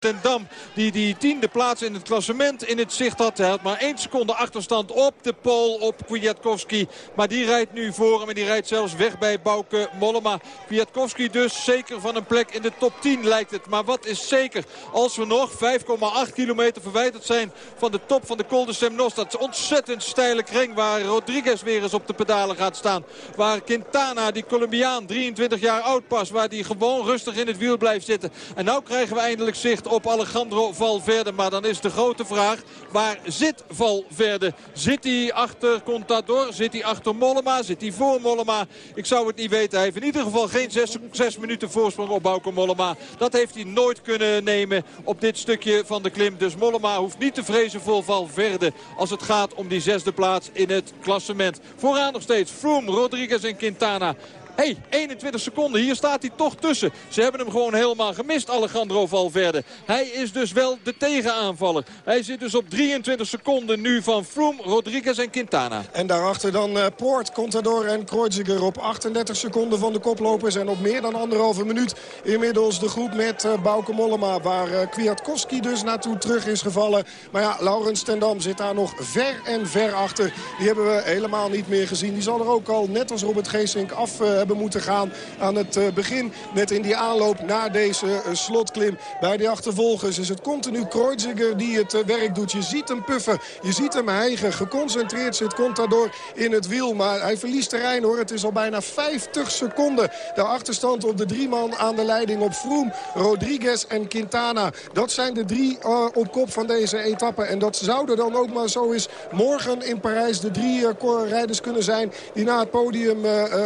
Ten Dam die die tiende plaats in het klassement in het zicht had. Hij had maar één seconde achterstand op de pol op Kwiatkowski. Maar die rijdt nu voor hem en die rijdt zelfs weg bij Bouke Mollema. Kwiatkowski dus zeker van een plek in de top 10 lijkt het. Maar wat is zeker als we nog 5,8 kilometer verwijderd zijn van de top van de Col de Semnos. Dat is ontzettend steile kring waar Rodriguez weer eens op de pedalen gaat staan. Waar Quintana, die Colombiaan, 23 jaar oud pas. Waar die gewoon rustig in het wiel blijft zitten. En nou krijgen we eindelijk zicht op Alejandro Valverde. Maar dan is de grote vraag, waar zit Valverde? Zit hij achter Contador? Zit hij achter Mollema? Zit hij voor Mollema? Ik zou het niet weten. Hij heeft in ieder geval geen zes, minuten voorsprong op Bauke Mollema. Dat heeft hij nooit kunnen nemen op dit stukje van de klim. Dus Mollema hoeft niet te vrezen voor Valverde als het gaat om die zesde plaats in het klassement. Vooraan nog steeds Froome, Rodriguez en Quintana hey, 21 seconden. Hier staat hij toch tussen. Ze hebben hem gewoon helemaal gemist, Alejandro Valverde. Hij is dus wel de tegenaanvaller. Hij zit dus op 23 seconden nu van Froome, Rodriguez en Quintana. En daarachter dan uh, Poort, Contador en Kreuziger op 38 seconden van de koplopers. En op meer dan anderhalve minuut inmiddels de groep met uh, Bauke Mollema. Waar uh, Kwiatkowski dus naartoe terug is gevallen. Maar ja, Laurens Tendam zit daar nog ver en ver achter. Die hebben we helemaal niet meer gezien. Die zal er ook al, net als Robert Geesink, af hebben moeten gaan aan het eh, begin. Net in die aanloop naar deze eh, slotklim. Bij de achtervolgers is het continu Kreuziger die het eh, werk doet. Je ziet hem puffen, je ziet hem hijgen. Geconcentreerd zit Contador in het wiel. Maar hij verliest terrein hoor. Het is al bijna 50 seconden. De achterstand op de drie man aan de leiding op Froome, Rodriguez en Quintana. Dat zijn de drie op kop van deze etappe. En dat zouden dan ook maar zo is morgen in Parijs de drie rijders kunnen zijn... die na het podium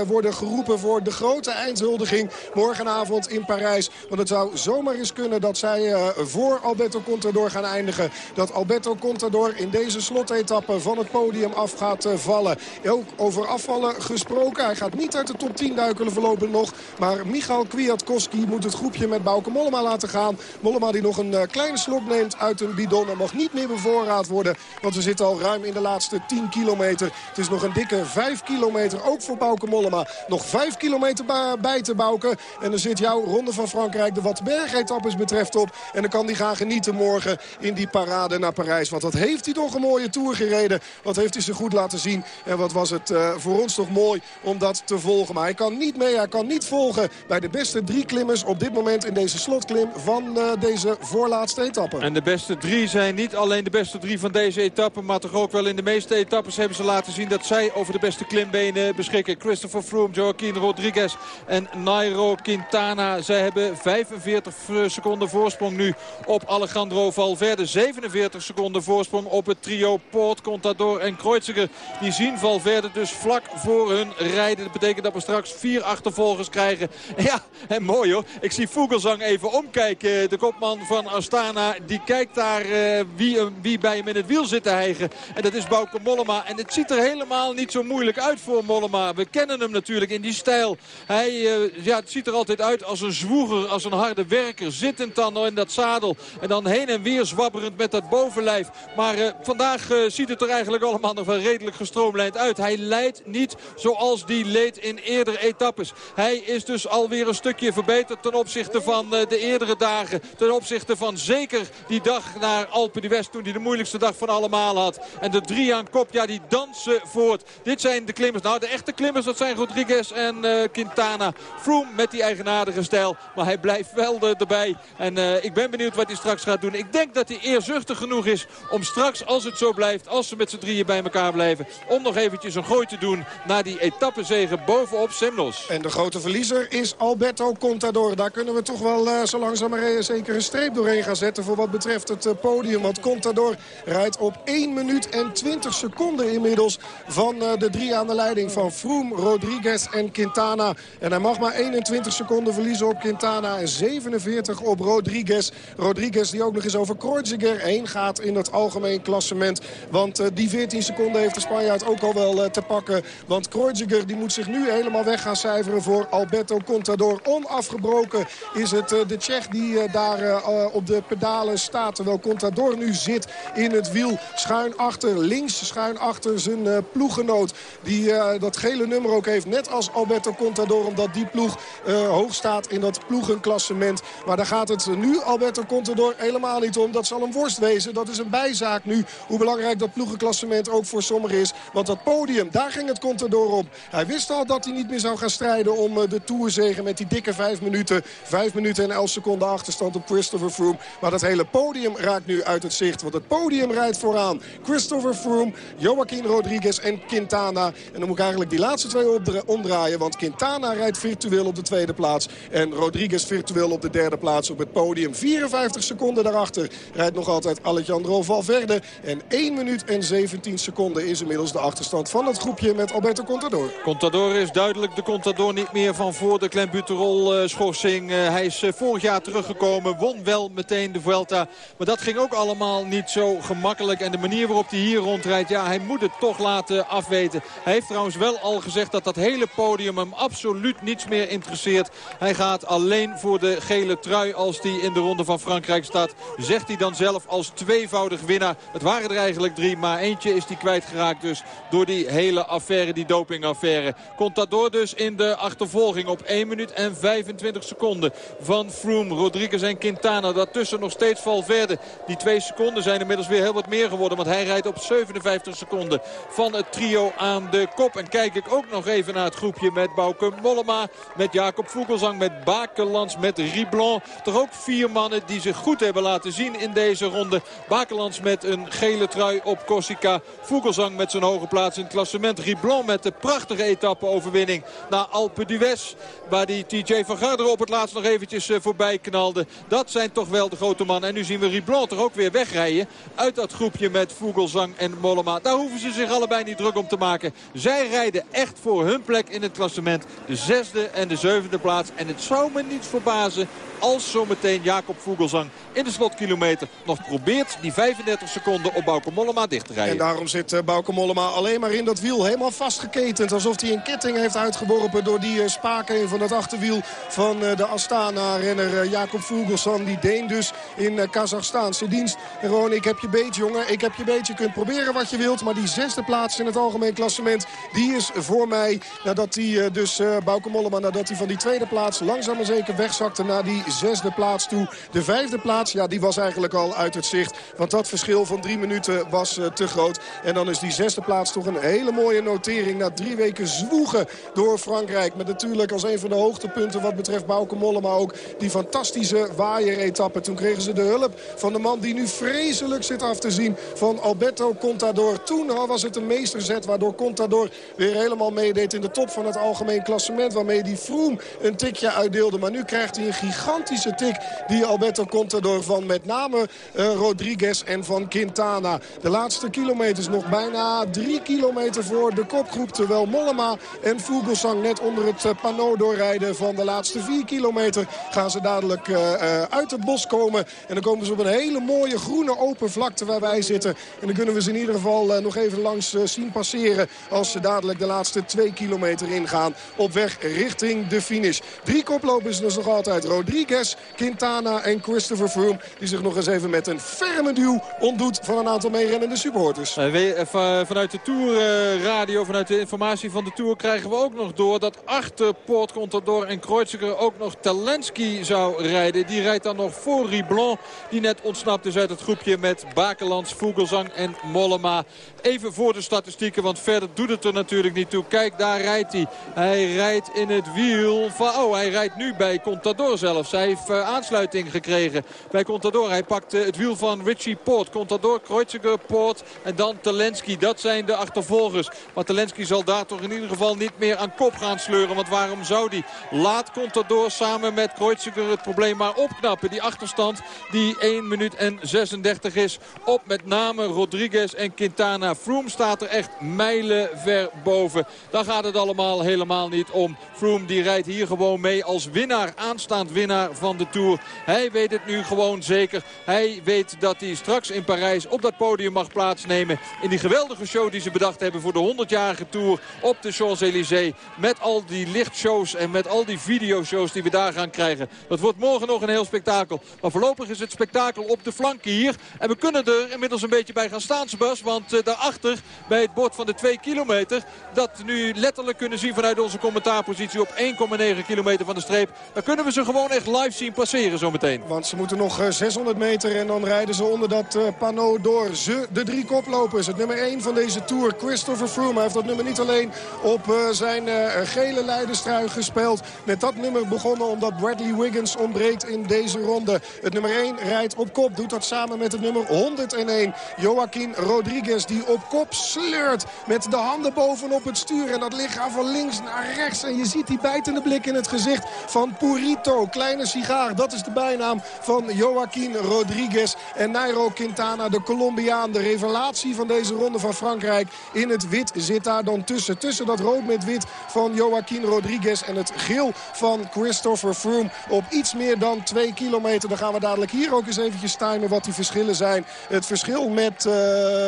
worden geroepen voor de grote eindhuldiging morgenavond in Parijs. Want het zou zomaar eens kunnen dat zij uh, voor Alberto Contador gaan eindigen. Dat Alberto Contador in deze slotetappe van het podium af gaat uh, vallen. Ook over afvallen gesproken. Hij gaat niet uit de top 10 duikelen voorlopig nog. Maar Michal Kwiatkowski moet het groepje met Bauke Mollema laten gaan. Mollema die nog een uh, kleine slok neemt uit een bidon. En mag niet meer bevoorraad worden. Want we zitten al ruim in de laatste 10 kilometer. Het is nog een dikke 5 kilometer. Ook voor Bauke Mollema. Nog 5 5 kilometer bij te bouwen. En dan zit jouw Ronde van Frankrijk de wat bergetappes betreft op. En dan kan hij gaan genieten morgen in die parade naar Parijs. Want wat heeft hij toch een mooie Tour gereden. Wat heeft hij ze goed laten zien. En wat was het uh, voor ons toch mooi om dat te volgen. Maar hij kan niet mee, hij kan niet volgen bij de beste drie klimmers op dit moment in deze slotklim van uh, deze voorlaatste etappe. En de beste drie zijn niet alleen de beste drie van deze etappe. Maar toch ook wel in de meeste etappes hebben ze laten zien dat zij over de beste klimbenen beschikken. Christopher Froome, Joaquin Rodriguez en Nairo Quintana. Zij hebben 45 seconden voorsprong nu op Alejandro Valverde. 47 seconden voorsprong op het trio Poort, Contador en Kreuziger. Die zien Valverde dus vlak voor hun rijden. Dat betekent dat we straks vier achtervolgers krijgen. Ja, en mooi hoor. Ik zie Vogelsang even omkijken. De kopman van Astana. Die kijkt daar uh, wie, wie bij hem in het wiel zit te hijgen. En dat is Bauke Mollema. En het ziet er helemaal niet zo moeilijk uit voor Mollema. We kennen hem natuurlijk in die stijl. Hij uh, ja, het ziet er altijd uit als een zwoeger, als een harde werker. Zittend dan in dat zadel. En dan heen en weer zwabberend met dat bovenlijf. Maar uh, vandaag uh, ziet het er eigenlijk allemaal nog wel redelijk gestroomlijnd uit. Hij leidt niet zoals die leed in eerdere etappes. Hij is dus alweer een stukje verbeterd ten opzichte van de eerdere dagen. Ten opzichte van zeker die dag naar Alpe d'Huez toen hij de moeilijkste dag van allemaal had. En de drie aan kop, ja die dansen voort. Dit zijn de klimmers. Nou de echte klimmers dat zijn Rodriguez en uh, Quintana. Froome met die eigenaardige stijl. Maar hij blijft wel erbij. En uh, ik ben benieuwd wat hij straks gaat doen. Ik denk dat hij eerzuchtig genoeg is om straks, als het zo blijft... als ze met z'n drieën bij elkaar blijven... om nog eventjes een gooi te doen naar die etappezegen bovenop Semnos. En de grote verliezer is Alberto Contador. Daar kunnen we toch wel uh, zo langzaam maar zeker een streep doorheen gaan zetten... voor wat betreft het podium. Want Contador rijdt op 1 minuut en 20 seconden inmiddels... van de drie aan de leiding van Froome, Rodriguez en Quintana. En hij mag maar 21 seconden verliezen op Quintana en 47 op Rodriguez. Rodriguez die ook nog eens over Kreuziger heen gaat in het algemeen klassement. Want uh, die 14 seconden heeft de Spanjaard ook al wel uh, te pakken. Want Kreuziger die moet zich nu helemaal weg gaan cijferen voor Alberto Contador. Onafgebroken is het uh, de Tsjech die daar op de pedalen staat. Terwijl Contador nu zit in het wiel. Schuin achter, links schuin achter zijn ploeggenoot. Die dat gele nummer ook heeft. Net als Alberto Alberto Contador. Omdat die ploeg uh, hoog staat in dat ploegenklassement. Maar daar gaat het nu Alberto Contador helemaal niet om. Dat zal een worst wezen. Dat is een bijzaak nu. Hoe belangrijk dat ploegenklassement ook voor sommigen is. Want dat podium, daar ging het Contador om. Hij wist al dat hij niet meer zou gaan strijden om uh, de Tourzegen met die dikke vijf minuten. Vijf minuten en elf seconden achterstand op Christopher Froome. Maar dat hele podium raakt nu uit het zicht. Want het podium rijdt vooraan. Christopher Froome, Joaquin Rodriguez en Quintana. En dan moet ik eigenlijk die laatste twee omdraaien. Want Quintana rijdt virtueel op de tweede plaats. En Rodriguez virtueel op de derde plaats op het podium. 54 seconden daarachter rijdt nog altijd Alejandro Valverde. En 1 minuut en 17 seconden is inmiddels de achterstand van het groepje met Alberto Contador. Contador is duidelijk de Contador niet meer van voor de Clembuterol uh, schorsing. Uh, hij is uh, vorig jaar teruggekomen, won wel meteen de Vuelta. Maar dat ging ook allemaal niet zo gemakkelijk. En de manier waarop hij hier rondrijdt, ja, hij moet het toch laten afweten. Hij heeft trouwens wel al gezegd dat dat hele podium hem absoluut niets meer interesseert. Hij gaat alleen voor de gele trui als hij in de ronde van Frankrijk staat. Zegt hij dan zelf als tweevoudig winnaar. Het waren er eigenlijk drie, maar eentje is hij kwijtgeraakt dus door die hele affaire, die dopingaffaire. Contador dus in de achtervolging op 1 minuut en 25 seconden van Froome, Rodriguez en Quintana. Daartussen nog steeds Valverde. Die twee seconden zijn inmiddels weer heel wat meer geworden, want hij rijdt op 57 seconden van het trio aan de kop. En kijk ik ook nog even naar het groepje met Bauke Mollema, met Jacob Vogelsang, met Bakelands, met Riblon. Toch ook vier mannen die zich goed hebben laten zien in deze ronde. Bakelands met een gele trui op Corsica. Vogelsang met zijn hoge plaats in het klassement. Riblon met de prachtige etappe-overwinning naar Alpe d'Huez. Waar die TJ van Garderen op het laatst nog eventjes eh, voorbij knalde. Dat zijn toch wel de grote mannen. En nu zien we Riblon toch ook weer wegrijden uit dat groepje met Vogelsang en Mollema. Daar hoeven ze zich allebei niet druk om te maken. Zij rijden echt voor hun plek in het klassement. De zesde en de zevende plaats. En het zou me niet verbazen als zometeen Jacob Vogelsang in de slotkilometer nog probeert die 35 seconden op Bauke Mollema dicht te rijden. En daarom zit uh, Bauke Mollema alleen maar in dat wiel helemaal vastgeketend. Alsof hij een ketting heeft uitgeworpen door die uh, spaken van het achterwiel van uh, de Astana-renner Jacob Vogelsang. Die Deen dus in Kazachstaanse dienst. En gewoon, ik heb je beet jongen, ik heb je beet. Je kunt proberen wat je wilt, maar die zesde plaats in het algemeen klassement... die is voor mij, nadat hij dus Bauke Mollema, nadat hij van die tweede plaats langzaam maar zeker wegzakte naar die zesde plaats toe. De vijfde plaats, ja, die was eigenlijk al uit het zicht. Want dat verschil van drie minuten was uh, te groot. En dan is die zesde plaats toch een hele mooie notering. Na drie weken zwoegen door Frankrijk. Met natuurlijk als een van de hoogtepunten wat betreft Bauke Mollema ook... die fantastische waaieretappe. Toen kregen ze de hulp van de man die nu vreselijk zit af te zien... van Alberto Contador. Toen was het een meesterzet waardoor Contador weer helemaal meedeed... in de top van het algemeen klassement. Waarmee die Froome een tikje uitdeelde. Maar nu krijgt hij een gigantisch gigantische tik die Alberto Contador van met name uh, Rodriguez en van Quintana. De laatste kilometers nog bijna drie kilometer voor de kopgroep. Terwijl Mollema en Vogelsang net onder het uh, panneau doorrijden van de laatste vier kilometer. Gaan ze dadelijk uh, uit het bos komen. En dan komen ze op een hele mooie groene open vlakte waar wij zitten. En dan kunnen we ze in ieder geval nog even langs zien passeren. Als ze dadelijk de laatste twee kilometer ingaan. Op weg richting de finish. Drie koplopers dus nog altijd. Rodriguez Quintana en Christopher Froome. Die zich nog eens even met een ferme duw ontdoet van een aantal meerennende supporters. Uh, vanuit de Tourradio, uh, vanuit de informatie van de Tour krijgen we ook nog door... dat achter Poort Contador en Kreuziger ook nog Talensky zou rijden. Die rijdt dan nog voor Riblon. Die net ontsnapt is uit het groepje met Bakelands, Vogelsang en Mollema. Even voor de statistieken, want verder doet het er natuurlijk niet toe. Kijk, daar rijdt hij. Hij rijdt in het wiel van... Oh, hij rijdt nu bij Contador zelfs. Hij heeft uh, aansluiting gekregen bij Contador. Hij pakt het wiel van Richie Poort. Contador, Kreuziger, Poort en dan Talensky. Dat zijn de achtervolgers. Maar Talensky zal daar toch in ieder geval niet meer aan kop gaan sleuren. Want waarom zou die? Laat Contador samen met Kreuziger het probleem maar opknappen. Die achterstand die 1 minuut en 36 is op met name Rodriguez en Quintana. Froome staat er echt mijlen ver boven. Daar gaat het allemaal helemaal niet om. Froome die rijdt hier gewoon mee als winnaar, aanstaand winnaar van de Tour. Hij weet het nu gewoon zeker. Hij weet dat hij straks in Parijs op dat podium mag plaatsnemen. In die geweldige show die ze bedacht hebben voor de 100-jarige Tour op de Champs-Élysées. Met al die lichtshows en met al die videoshows die we daar gaan krijgen. Dat wordt morgen nog een heel spektakel. Maar voorlopig is het spektakel op de flanken hier. En we kunnen er inmiddels een beetje bij gaan staan, Sebas. Want uh, daarachter bij het bord van de 2 kilometer... dat nu letterlijk kunnen zien vanuit onze commentaarpositie op 1,9 kilometer van de streep. Dan kunnen we ze gewoon echt live zien passeren zometeen. Want ze moeten nog 600 meter en dan rijden ze onder dat panneau door. Ze, de drie koplopers. Het nummer 1 van deze Tour, Christopher Froome. Hij heeft dat nummer niet alleen op zijn gele leiderstrui gespeeld. Met dat nummer begonnen omdat Bradley Wiggins ontbreekt in deze ronde. Het nummer 1 rijdt op kop. Doet dat samen met het nummer 101. Joaquin Rodriguez die op kop sleurt. Met de handen bovenop het stuur. En dat lichaam van links naar rechts. En je ziet die bijtende blik in het gezicht van Purito. Kleine sigaar, dat is de bijnaam van Joaquin Rodriguez. En Nairo Quintana, de Colombiaan. De revelatie van deze ronde van Frankrijk. In het wit zit daar dan tussen. Tussen dat rood met wit van Joaquin Rodriguez en het geel van Christopher Froome. Op iets meer dan twee kilometer. Dan gaan we dadelijk hier ook eens eventjes timen wat die verschillen zijn. Het verschil met uh,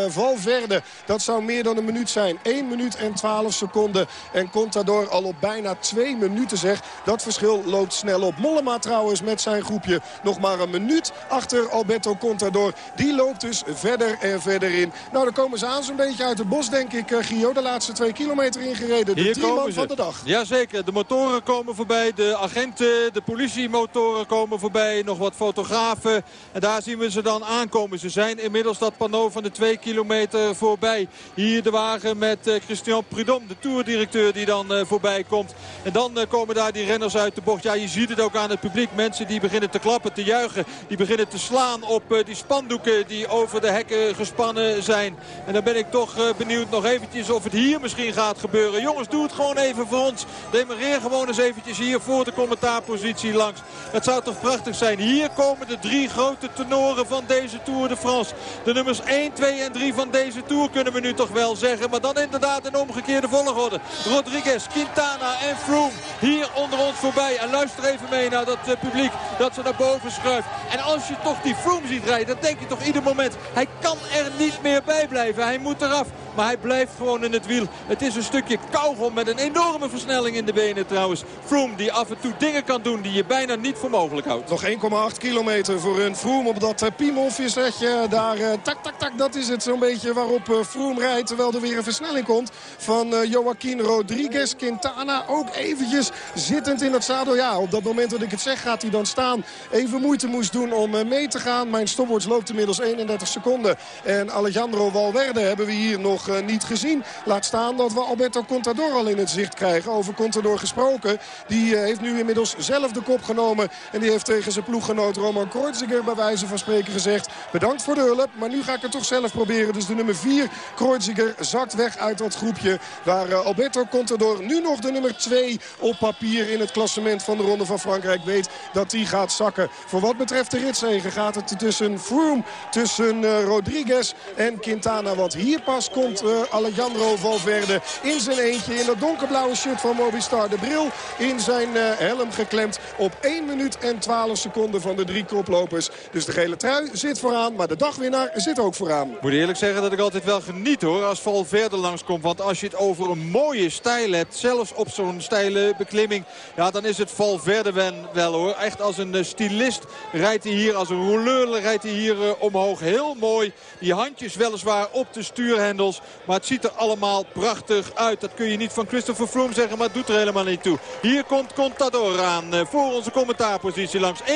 Valverde, dat zou meer dan een minuut zijn. 1 minuut en 12 seconden. En Contador al op bijna twee minuten zeg. Dat verschil loopt snel op. Mollema trouwens met zijn groepje nog maar een minuut achter Alberto Contador. Die loopt dus verder en verder in. Nou, dan komen ze aan zo'n beetje uit het bos, denk ik, uh, Gio. De laatste twee kilometer ingereden. De drie man van de dag. Jazeker, de motoren komen voorbij. De agenten, de politiemotoren komen voorbij. Nog wat fotografen. En daar zien we ze dan aankomen. Ze zijn inmiddels dat panneau van de twee kilometer voorbij. Hier de wagen met uh, Christian Prudhomme, de toerdirecteur die dan uh, voorbij komt. En dan uh, komen daar die renners uit de bocht. Ja, je ziet het ook aan het publiek. Mensen die beginnen te klappen, te juichen. Die beginnen te slaan op die spandoeken die over de hekken gespannen zijn. En dan ben ik toch benieuwd nog eventjes of het hier misschien gaat gebeuren. Jongens, doe het gewoon even voor ons. Demareer gewoon eens eventjes hier voor de commentaarpositie langs. Het zou toch prachtig zijn. Hier komen de drie grote tenoren van deze Tour de France. De nummers 1, 2 en 3 van deze Tour kunnen we nu toch wel zeggen. Maar dan inderdaad in omgekeerde volgorde. Rodriguez, Quintana en Froome hier onder ons voorbij. En luister even mee naar dat uh, publiek dat ze naar boven schuift. En als je toch die Froome ziet rijden, dan denk je toch ieder moment... hij kan er niet meer bij blijven. Hij moet eraf. Maar hij blijft gewoon in het wiel. Het is een stukje kauwgom met een enorme versnelling in de benen trouwens. Froome die af en toe dingen kan doen die je bijna niet voor mogelijk houdt. Nog 1,8 kilometer voor een Froome op dat uh, Piemonvissetje. Daar uh, tak tak tak, dat is het zo'n beetje waarop Froome rijdt. Terwijl er weer een versnelling komt van Joaquin Rodriguez. Quintana ook eventjes zittend in het zadel. Ja, op dat moment dat ik het zeg gaat hij dan staan. Even moeite moest doen om mee te gaan. Mijn stopwatch loopt inmiddels 31 seconden. En Alejandro Valverde hebben we hier nog uh, niet gezien. Laat staan dat we Alberto Contador al in het zicht krijgen. Over Contador gesproken. Die uh, heeft nu inmiddels zelf de kop genomen. En die heeft tegen zijn ploeggenoot Roman Kreuziger bij wijze van spreken gezegd. Bedankt voor de hulp, maar nu ga ik het toch zelf proberen. Dus de nummer 4, Kreuziger, zakt weg uit dat groepje. Waar Alberto Contador nu nog de nummer 2 op papier in het klassement van de Ronde van Frankrijk weet dat die gaat zakken. Voor wat betreft de ritzegen gaat het tussen Froome, tussen Rodriguez en Quintana. Want hier pas komt uh, Alejandro Valverde in zijn eentje in dat donkerblauwe shirt van Mobistar. De bril in zijn uh, helm geklemd op 1 minuut en 12 seconden van de drie koplopers. Dus de gele trui zit vooraan, maar de dagwinnaar zit ook vooraan. Moet eerlijk zeggen dat ik altijd wel geniet hoor als Valverde langskomt. Want als je het over een mooie stijl zelfs op zo'n steile beklimming... ja, dan is het Valverde wel hoor. Echt als een uh, stylist rijdt hij hier, als een rouleur rijdt hij hier omhoog. Heel mooi. Die handjes weliswaar op de stuurhendels. Maar het ziet er allemaal prachtig uit. Dat kun je niet van Christopher Froome zeggen, maar het doet er helemaal niet toe. Hier komt Contador aan uh, voor onze commentaarpositie langs. 1,9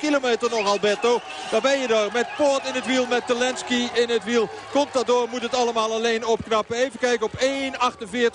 kilometer nog Alberto. Daar ben je er met Poort in het wiel, met Telensky in het wiel. Contador moet het allemaal alleen opknappen. Even kijken op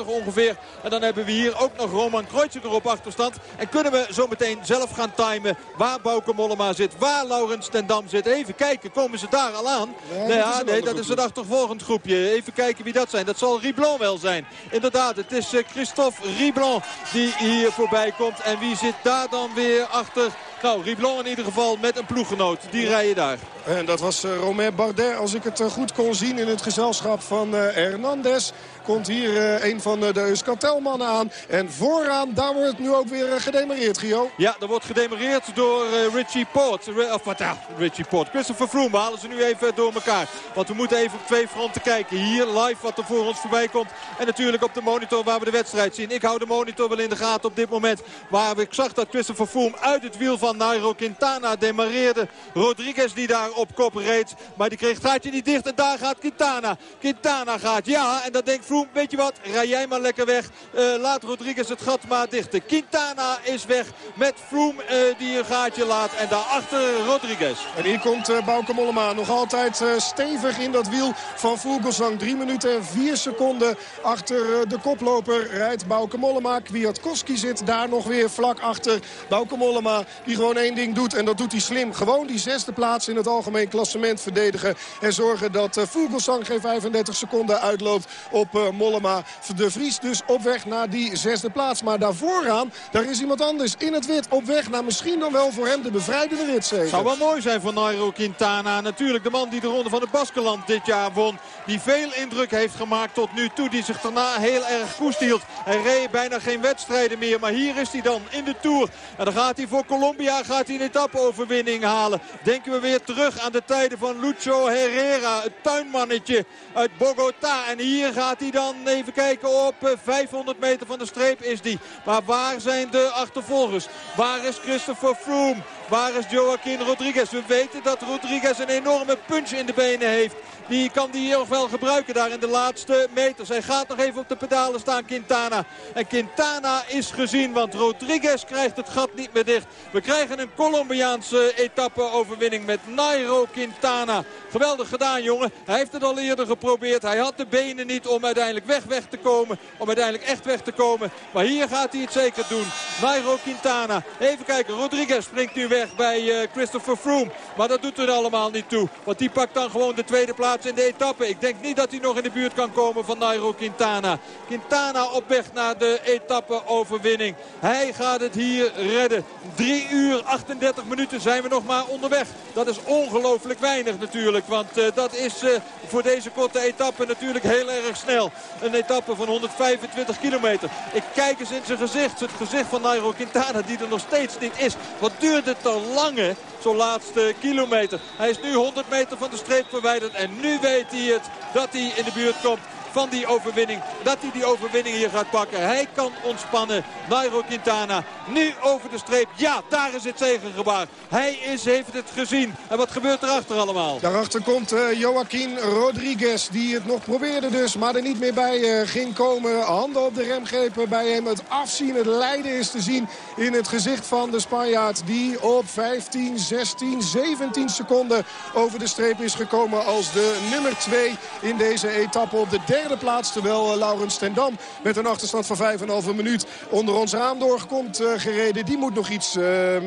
1,48 ongeveer. En dan hebben we hier ook nog Roman Kreuziger op achterstand. En kunnen we zo meteen zelf gaan timen waar Bauke Mollema zit. Waar Laurens ten Dam zit. Even kijken, komen ze daar al aan? Nee, ja, nee dat is het achtervolgend groepje. Even kijken wie dat zijn. Dat zal Riblon wel zijn. Inderdaad, het is eh, Christophe Riblon die hier voorbij komt. En wie zit daar dan weer achter? Nou, Riblon in ieder geval met een ploeggenoot. Die rijden daar. En dat was uh, Romain Bardet, als ik het uh, goed kon zien in het gezelschap van Hernandez. Komt hier een van de Euskartelmannen aan. En vooraan, daar wordt nu ook weer gedemareerd, Gio. Ja, er wordt gedemareerd door Richie Port. of wat ja, Richie Port. Christopher Froome halen ze nu even door elkaar. Want we moeten even op twee fronten kijken. Hier live wat er voor ons voorbij komt. En natuurlijk op de monitor waar we de wedstrijd zien. Ik hou de monitor wel in de gaten op dit moment. Waar ik zag dat Christopher Froome uit het wiel van Nairo Quintana demareerde. Rodriguez die daar op kop reed. Maar die kreeg het gaatje niet dicht. En daar gaat Quintana. Quintana gaat, ja. En dan denkt Froome, weet je wat, rij jij maar lekker weg. Uh, laat Rodriguez het gat maar dichten. Quintana is weg met Froome uh, die een gaatje laat. En daarachter Rodriguez. En hier komt uh, Bauke Mollema nog altijd stevig in dat wiel van Vogelsang. 3 minuten en 4 seconden achter de koploper rijdt Bauke Mollema. Kwiatkowski zit daar nog weer vlak achter. Bauke Mollema die gewoon één ding doet. En dat doet hij slim. Gewoon die zesde plaats in het algemeen klassement verdedigen. En zorgen dat Vogelsang geen 35 seconden uitloopt op Mollema. De Vries dus op weg naar die zesde plaats. Maar daarvooraan, daar is iemand anders in het wit. Op weg naar misschien dan wel voor hem de bevrijdende ritzege. Zou wel mooi zijn voor Nairo Quintana. Natuurlijk de man die de ronde van het Baskeland dit jaar won. Die veel indruk heeft gemaakt tot nu toe. Die zich daarna heel erg koest hield. Hij reed bijna geen wedstrijden meer. Maar hier is hij dan in de Tour. En dan gaat hij voor Colombia gaat hij een etappe-overwinning halen. Denken we weer terug aan de tijden van Lucho Herrera. Het tuinmannetje uit Bogota. En hier gaat hij dan even kijken op 500 meter van de streep is die. Maar waar zijn de achtervolgers? Waar is Christopher Froome? Waar is Joaquin Rodriguez? We weten dat Rodriguez een enorme punch in de benen heeft. Die kan die nog wel gebruiken daar in de laatste meters. Hij gaat nog even op de pedalen staan, Quintana. En Quintana is gezien, want Rodriguez krijgt het gat niet meer dicht. We krijgen een Colombiaanse etappe-overwinning met Nairo Quintana. Geweldig gedaan, jongen. Hij heeft het al eerder geprobeerd. Hij had de benen niet om uiteindelijk weg, weg te komen. Om uiteindelijk echt weg te komen. Maar hier gaat hij het zeker doen. Nairo Quintana. Even kijken, Rodriguez springt nu weg bij uh, Christopher Froome. Maar dat doet er allemaal niet toe. Want die pakt dan gewoon de tweede plaats in de etappe. Ik denk niet dat hij nog in de buurt kan komen van Nairo Quintana. Quintana op weg naar de etappe-overwinning. Hij gaat het hier redden. 3 uur 38 minuten zijn we nog maar onderweg. Dat is ongelooflijk weinig natuurlijk. Want uh, dat is uh, voor deze korte etappe natuurlijk heel erg snel. Een etappe van 125 kilometer. Ik kijk eens in zijn gezicht. Het gezicht van Nairo Quintana die er nog steeds niet is. Wat duurt het te lange zo'n laatste kilometer. Hij is nu 100 meter van de streep verwijderd. En nu weet hij het dat hij in de buurt komt van die overwinning. Dat hij die overwinning hier gaat pakken. Hij kan ontspannen. Nairo Quintana nu over de streep. Ja, daar is het zegengebaar. Hij is, heeft het gezien. En wat gebeurt erachter allemaal? Daarachter komt uh, Joaquin Rodriguez. Die het nog probeerde dus. Maar er niet meer bij uh, ging komen. Handen op de remgrepen bij hem. Het afzien, het lijden is te zien in het gezicht van de Spanjaard. Die op 15, 16, 17 seconden over de streep is gekomen als de nummer 2 in deze etappe op de derde derde plaats. Terwijl uh, Laurens Tendam met een achterstand van 5,5 minuut onder ons raam doorkomt uh, gereden. Die moet nog iets uh,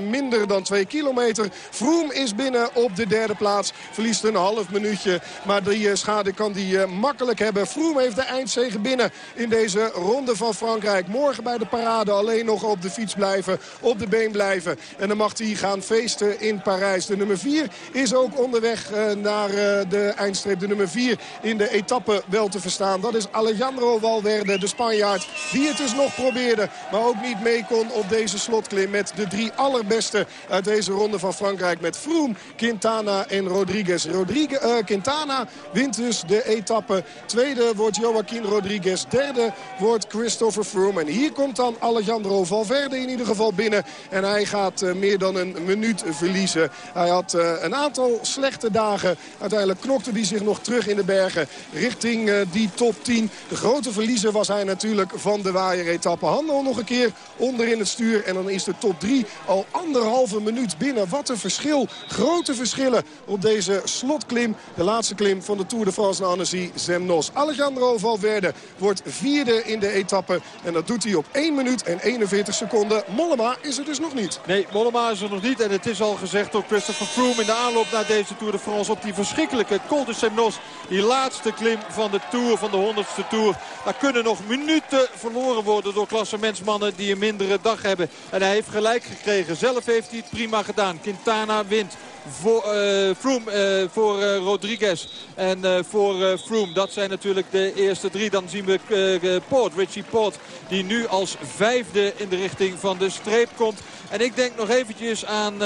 minder dan 2 kilometer. Vroom is binnen op de derde plaats. Verliest een half minuutje. Maar die schade kan die makkelijk hebben. Vroom heeft de eindzege binnen in deze ronde van Frankrijk. Morgen bij de parade alleen nog op de fiets blijven. Op de been blijven. En dan mag hij gaan feesten in Parijs. De nummer 4 is ook onderweg naar de eindstreep. De nummer 4 in de etappe wel te verstaan. Dat is Alejandro Valverde, de Spanjaard, die het dus nog probeerde. Maar ook niet mee kon op deze slotklim met de drie allerbeste uit deze ronde van Frankrijk. Met Froome, Quintana en Rodriguez. Rodriguez uh, Quintana wint dus de etappe. Tweede wordt Joaquin Rodriguez. Derde wordt Christopher Froome. En hier komt dan Alejandro Valverde in ieder geval binnen. En hij gaat uh, meer dan een minuut verliezen. Hij had uh, een aantal slechte dagen. Uiteindelijk knokte hij zich nog terug in de bergen richting die top 10. De grote verliezer was hij natuurlijk van de waaieretappe. Handel nog een keer onder in het stuur. En dan is de top 3 al anderhalve minuut binnen. Wat een verschil. Grote verschillen op deze slotklim. De laatste klim van de Tour de France naar Annecy Zemnos. Alejandro Valverde wordt vierde in de etappe. En dat doet hij op 1 minuut en 41 seconden. Mollema is er dus nog niet. Nee, Mollema is er nog niet. En het is al gezegd door Christopher Froome in de aanloop naar deze Tour de France. Op die verschrikkelijke Col de Semnos. Die laatste klim van de Tour van de 100ste Tour. Daar kunnen nog minuten verloren worden door klassementsmannen die een mindere dag hebben. En hij heeft gelijk gekregen. Zelf heeft hij het prima gedaan. Quintana wint voor, uh, Froome, uh, voor uh, Rodriguez en voor Froome. Dat zijn natuurlijk de eerste drie. Dan zien we Poort, Richie Poort, die nu als vijfde in de richting van de streep komt. En ik denk nog eventjes aan uh,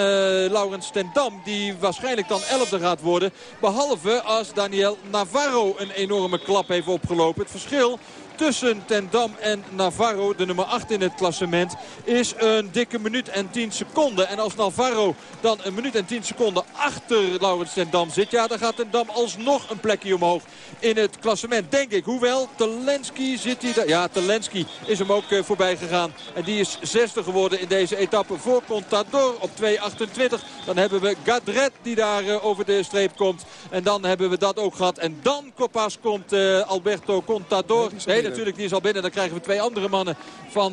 Laurens Tendam. Die waarschijnlijk dan elfde gaat worden. Behalve als Daniel Navarro een enorme klap heeft opgelopen. Het verschil tussen Ten Dam en Navarro, de nummer 8 in het klassement, is een dikke minuut en 10 seconden. En als Navarro dan een minuut en 10 seconden achter Laurens Ten Dam zit, ja, dan gaat Ten Dam alsnog een plekje omhoog in het klassement, denk ik. Hoewel, Telensky zit hier... Ja, Telensky is hem ook uh, voorbij gegaan. En die is zesde geworden in deze etappe voor Contador op 2.28. Dan hebben we Gadret die daar uh, over de streep komt. En dan hebben we dat ook gehad. En dan pas komt uh, Alberto Contador. Nee, natuurlijk, die is al binnen. Dan krijgen we twee andere mannen van,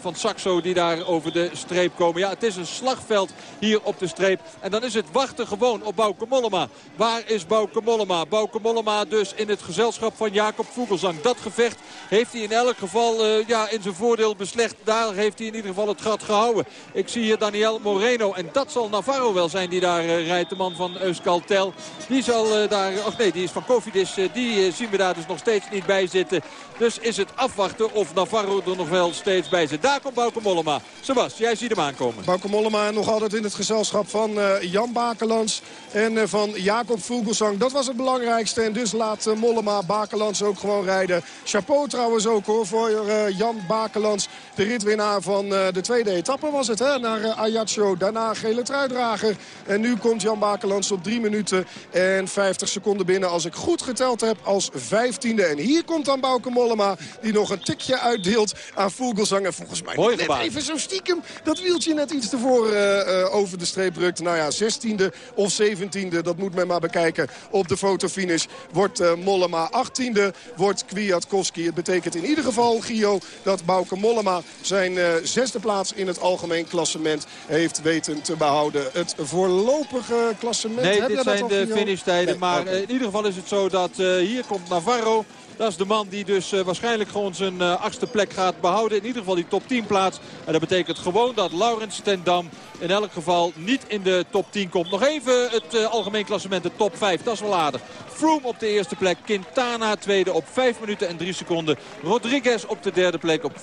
van Saxo die daar over de streep komen. Ja, het is een slagveld hier op de streep. En dan is het wachten gewoon op Bauke Mollema. Waar is Bauke Mollema? Bauke Mollema dus in het gezelschap van Jacob Vogelsang. Dat gevecht heeft hij in elk geval uh, ja, in zijn voordeel beslecht. Daar heeft hij in ieder geval het gat gehouden. Ik zie hier Daniel Moreno. En dat zal Navarro wel zijn die daar rijdt. De man van Euskaltel. Die zal daar... Of nee, die is van Kofidis. die zien we daar dus nog steeds niet bij zitten. Dus is het afwachten of Navarro er nog wel steeds bij zit. Daar komt Bauke Mollema. Sebas, jij ziet hem aankomen. Bauke Mollema nog altijd in het gezelschap van Jan Bakelands en van Jacob Vogelsang. Dat was het belangrijkste. En dus laat Mollema Bakelands ook gewoon rijden. Chapeau trouwens ook hoor voor Jan Bakelands. De ritwinnaar van de tweede etappe was het hè, naar Ajaccio. Daarna gele truidrager. En nu komt Jan Bakelands op 3 minuten en 50 seconden binnen. Als ik goed geteld heb als vijftiende. En hier komt dan Bauke Mollema die nog een tikje uitdeelt aan Vogelsang. En volgens mij Mooi net even zo stiekem dat wieltje net iets tevoren over de streep drukt. Nou ja, 16e of 17e, dat moet men maar bekijken op de fotofinish. Wordt Mollema 18e, wordt Kwiatkowski. Het betekent in ieder geval, Gio, dat Bauke Mollema zijn uh, zesde plaats in het algemeen klassement heeft weten te behouden. Het voorlopige klassement... Nee, dit zijn de finishtijden. Nee, maar okay. in ieder geval is het zo dat uh, hier komt Navarro... Dat is de man die dus uh, waarschijnlijk gewoon zijn uh, achtste plek gaat behouden. In ieder geval die top 10 plaats. En dat betekent gewoon dat Laurens ten Dam in elk geval niet in de top 10 komt. Nog even het uh, algemeen klassement, de top 5. Dat is wel aardig. Froome op de eerste plek. Quintana tweede op 5 minuten en 3 seconden. Rodriguez op de derde plek op 5,47.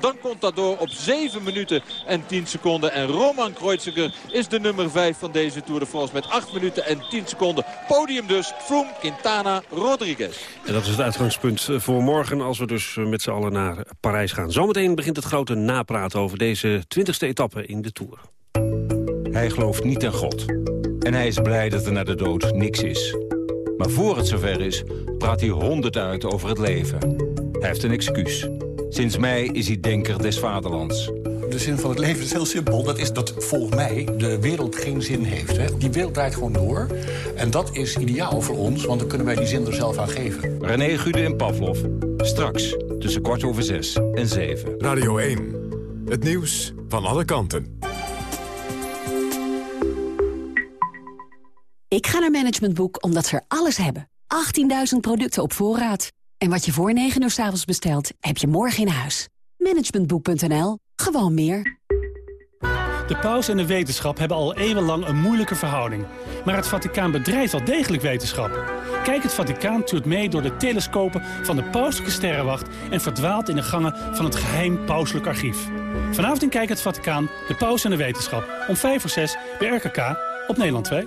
Dan komt dat door op 7 minuten en 10 seconden. En Roman Kreuziger is de nummer 5 van deze Tour de France met 8 minuten en 10 seconden. Podium dus Froome, Quintana, Rodriguez. En dat is het uitgangspunt voor morgen als we dus met z'n allen naar Parijs gaan. Zometeen begint het grote napraten over deze 20e etappe in de Tour. Hij gelooft niet in God. En hij is blij dat er na de dood niks is. Maar voor het zover is, praat hij honderd uit over het leven. Hij heeft een excuus. Sinds mei is hij denker des vaderlands. De zin van het leven is heel simpel. Dat is dat volgens mij de wereld geen zin heeft. Hè? Die wereld draait gewoon door. En dat is ideaal voor ons, want dan kunnen wij die zin er zelf aan geven. René Gude en Pavlov. Straks tussen kwart over zes en zeven. Radio 1. Het nieuws van alle kanten. Ik ga naar Management Boek omdat ze er alles hebben. 18.000 producten op voorraad. En wat je voor 9 uur s avonds bestelt, heb je morgen in huis. Managementboek.nl. Gewoon meer. De paus en de wetenschap hebben al eeuwenlang een moeilijke verhouding. Maar het Vaticaan bedrijft wel degelijk wetenschap. Kijk, het Vaticaan tuurt mee door de telescopen van de pauselijke sterrenwacht... en verdwaalt in de gangen van het geheim pauselijk archief. Vanavond in Kijk het Vaticaan, de paus en de wetenschap. Om 5 voor 6 bij RKK op Nederland 2.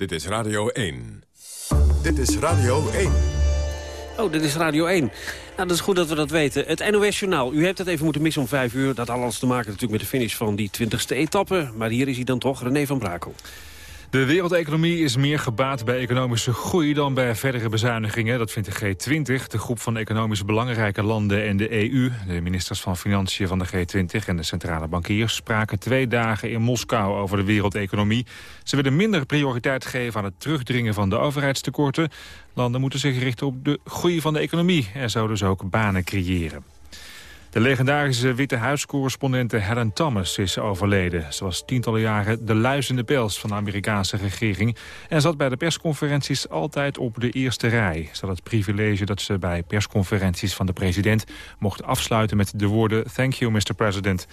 Dit is Radio 1. Dit is Radio 1. Oh, dit is Radio 1. Nou, dat is goed dat we dat weten. Het NOS-journaal. U hebt het even moeten missen om vijf uur. Dat had alles te maken natuurlijk met de finish van die 20ste etappe. Maar hier is hij dan toch, René van Brakel. De wereldeconomie is meer gebaat bij economische groei dan bij verdere bezuinigingen. Dat vindt de G20, de groep van economisch belangrijke landen en de EU. De ministers van Financiën van de G20 en de centrale bankiers spraken twee dagen in Moskou over de wereldeconomie. Ze willen minder prioriteit geven aan het terugdringen van de overheidstekorten. Landen moeten zich richten op de groei van de economie en zo dus ook banen creëren. De legendarische Witte Huiscorrespondente Helen Thomas is overleden. Ze was tientallen jaren de luizende pels van de Amerikaanse regering... en zat bij de persconferenties altijd op de eerste rij. Ze had het privilege dat ze bij persconferenties van de president... mocht afsluiten met de woorden Thank you, Mr. President.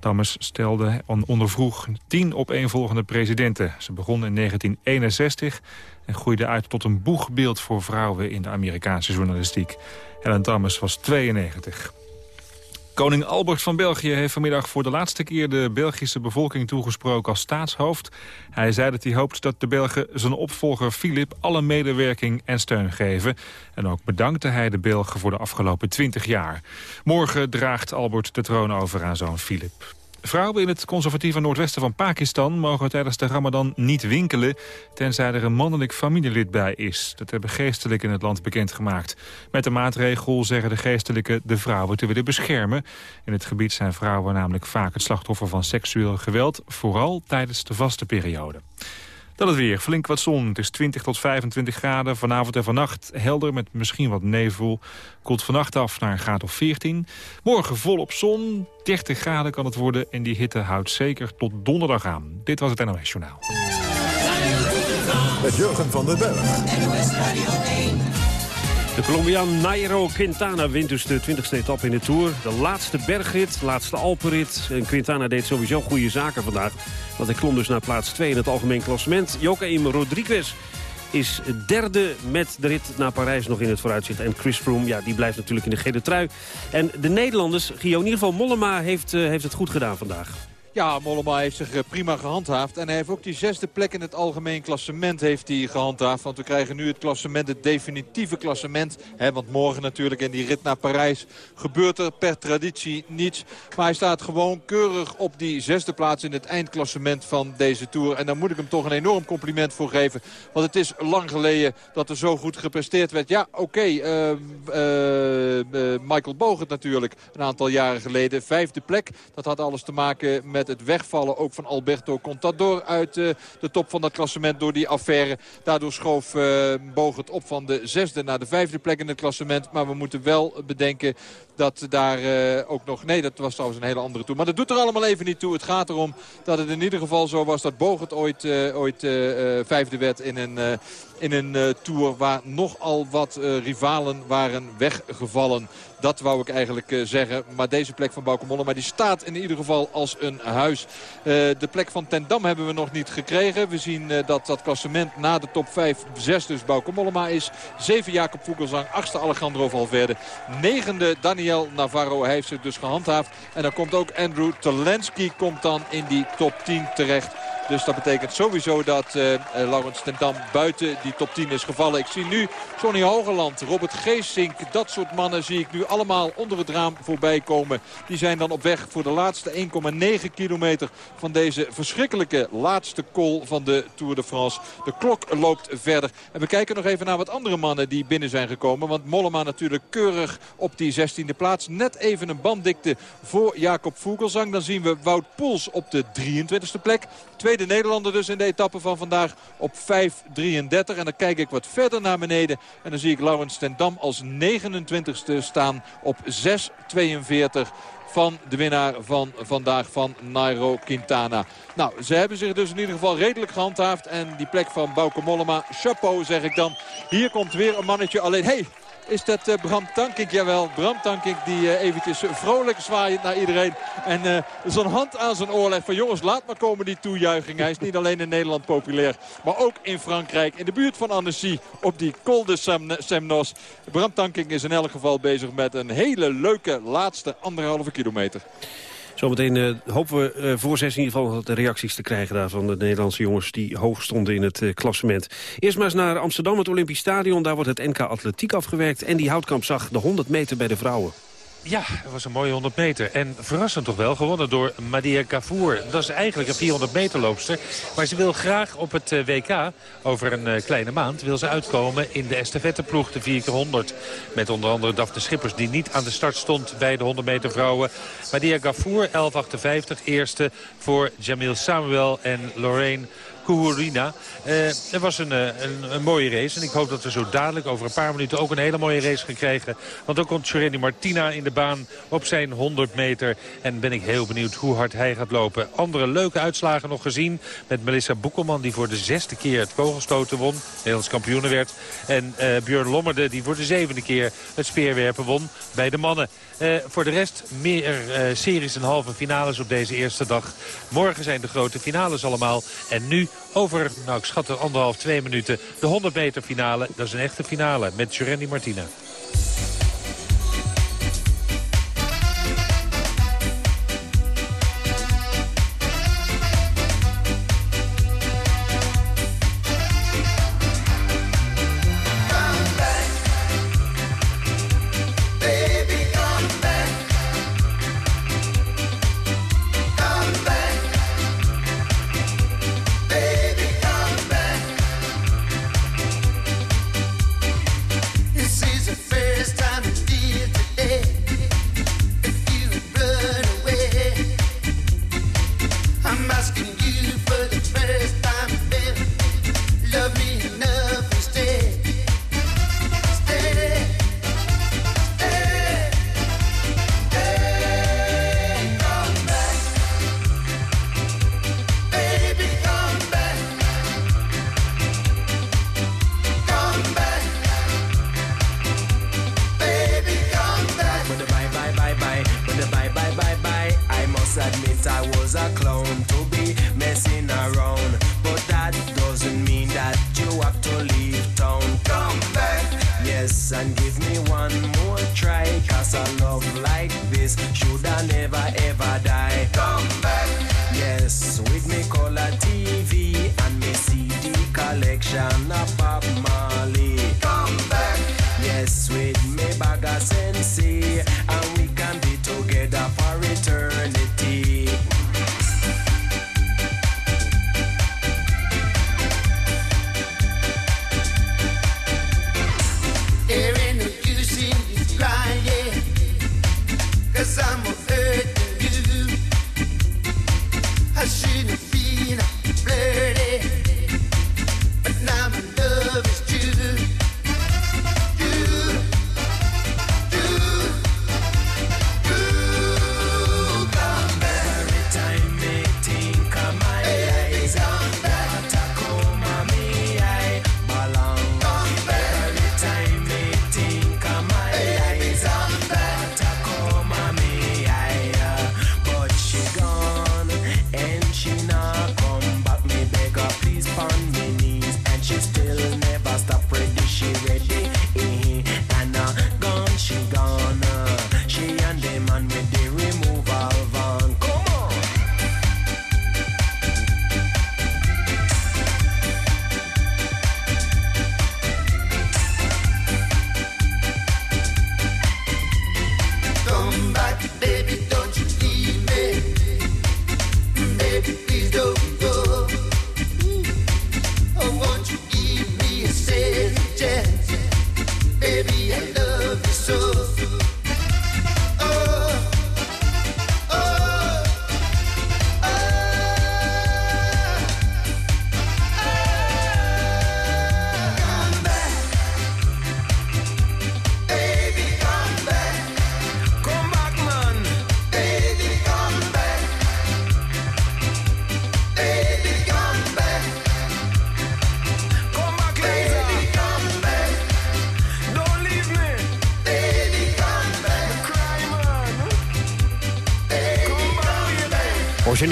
Thomas stelde ondervroeg tien opeenvolgende presidenten. Ze begon in 1961 en groeide uit tot een boegbeeld voor vrouwen in de Amerikaanse journalistiek. Helen Thomas was 92. Koning Albert van België heeft vanmiddag voor de laatste keer de Belgische bevolking toegesproken als staatshoofd. Hij zei dat hij hoopt dat de Belgen zijn opvolger Filip alle medewerking en steun geven. En ook bedankte hij de Belgen voor de afgelopen 20 jaar. Morgen draagt Albert de troon over aan zoon Filip. Vrouwen in het conservatieve noordwesten van Pakistan mogen tijdens de ramadan niet winkelen, tenzij er een mannelijk familielid bij is. Dat hebben geestelijken in het land bekendgemaakt. Met de maatregel zeggen de geestelijken de vrouwen te willen beschermen. In het gebied zijn vrouwen namelijk vaak het slachtoffer van seksueel geweld, vooral tijdens de vaste periode. Dan het weer. Flink wat zon. Het is 20 tot 25 graden. Vanavond en vannacht helder met misschien wat nevel. Koelt vannacht af naar een graad of 14. Morgen volop zon. 30 graden kan het worden. En die hitte houdt zeker tot donderdag aan. Dit was het NOS Journaal. Met Jurgen van den Berg. De Colombiaan Nairo Quintana wint dus de 20e etappe in de Tour. De laatste bergrit, laatste Alpenrit. En Quintana deed sowieso goede zaken vandaag. Want hij klom dus naar plaats 2 in het algemeen klassement. Joaquim Rodriguez is derde met de rit naar Parijs nog in het vooruitzicht. En Chris Froome, ja, die blijft natuurlijk in de gele trui. En de Nederlanders, Gio, in ieder geval Mollema heeft, uh, heeft het goed gedaan vandaag. Ja, Mollema heeft zich eh, prima gehandhaafd. En hij heeft ook die zesde plek in het algemeen klassement heeft hij gehandhaafd. Want we krijgen nu het klassement, het definitieve klassement. Want morgen natuurlijk in die rit naar Parijs gebeurt er per traditie niets. Maar hij staat gewoon keurig op die zesde plaats in het eindklassement van deze Tour. En daar moet ik hem toch een enorm compliment voor geven. Want het is lang geleden dat er zo goed gepresteerd werd. Ja, oké, okay, uh, uh, uh, Michael Bogert natuurlijk een aantal jaren geleden. Vijfde plek, dat had alles te maken met met het wegvallen ook van Alberto Contador uit uh, de top van dat klassement door die affaire. Daardoor schoof uh, Bogert op van de zesde naar de vijfde plek in het klassement. Maar we moeten wel bedenken dat daar uh, ook nog... Nee, dat was trouwens een hele andere toe. Maar dat doet er allemaal even niet toe. Het gaat erom dat het in ieder geval zo was dat Bogert ooit, ooit vijfde werd in een in een uh, Tour waar nogal wat rivalen waren weggevallen. Dat wou ik eigenlijk zeggen. Maar deze plek van Bauke Mollema die staat in ieder geval als een huis. de plek van Ten Dam hebben we nog niet gekregen. We zien dat dat klassement na de top 5, 6 dus Bauke Mollema is. 7 Jacob Vogelsang, 8e Alejandro Valverde. 9e Daniel Navarro. Hij heeft zich dus gehandhaafd. En dan komt ook Andrew Talensky komt dan in die top 10 terecht. Dus dat betekent sowieso dat uh, Laurens ten Dam buiten die top 10 is gevallen. Ik zie nu Johnny Hogeland, Robert Geesink. Dat soort mannen zie ik nu allemaal onder het raam voorbij komen. Die zijn dan op weg voor de laatste 1,9 kilometer van deze verschrikkelijke laatste call van de Tour de France. De klok loopt verder. En we kijken nog even naar wat andere mannen die binnen zijn gekomen. Want Mollema natuurlijk keurig op die 16e plaats. Net even een banddikte voor Jacob Vogelsang. Dan zien we Wout Poels op de 23e plek. Tweede de Nederlander dus in de etappe van vandaag op 5.33. En dan kijk ik wat verder naar beneden. En dan zie ik Laurens ten Dam als 29ste staan op 6.42 van de winnaar van vandaag van Nairo Quintana. Nou, ze hebben zich dus in ieder geval redelijk gehandhaafd. En die plek van Bauke Mollema, chapeau zeg ik dan. Hier komt weer een mannetje alleen. Hey, is dat uh, Bram Tankink. Jawel, Bram Tankink die uh, eventjes vrolijk zwaait naar iedereen. En uh, zo'n hand aan zijn oor legt van jongens laat maar komen die toejuiching. Hij is niet alleen in Nederland populair, maar ook in Frankrijk. In de buurt van Annecy op die Col de Semnos. Bram Tankink is in elk geval bezig met een hele leuke laatste anderhalve kilometer. Zometeen uh, hopen we uh, voor zes in ieder geval de reacties te krijgen daar van de Nederlandse jongens die hoog stonden in het uh, klassement. Eerst maar eens naar Amsterdam, het Olympisch Stadion. Daar wordt het NK Atletiek afgewerkt en die houtkamp zag de 100 meter bij de vrouwen. Ja, het was een mooie 100 meter. En verrassend toch wel, gewonnen door Madia Kavour. Dat is eigenlijk een 400 meter loopster. Maar ze wil graag op het eh, WK, over een uh, kleine maand, wil ze uitkomen in de estafetteploeg, de 4 keer 100 Met onder andere Daphne Schippers, die niet aan de start stond bij de 100 meter vrouwen. Madia Kavour, 11.58, eerste voor Jamil Samuel en Lorraine Kuhurina. er was een, een, een, mooie race. En ik hoop dat we zo dadelijk over een paar minuten ook een hele mooie race gaan krijgen. Want ook komt Giovanni Martina in de baan op zijn 100 meter. En ben ik heel benieuwd hoe hard hij gaat lopen. Andere leuke uitslagen nog gezien. Met Melissa Boekelman die voor de zesde keer het kogelstoten won. Nederlands kampioen werd. En uh, Björn Lommerde die voor de zevende keer het speerwerpen won bij de mannen. Voor de rest meer series en halve finales op deze eerste dag. Morgen zijn de grote finales allemaal. En nu over, nou ik schat er anderhalf, twee minuten, de 100 meter finale. Dat is een echte finale met Jorenny Martina.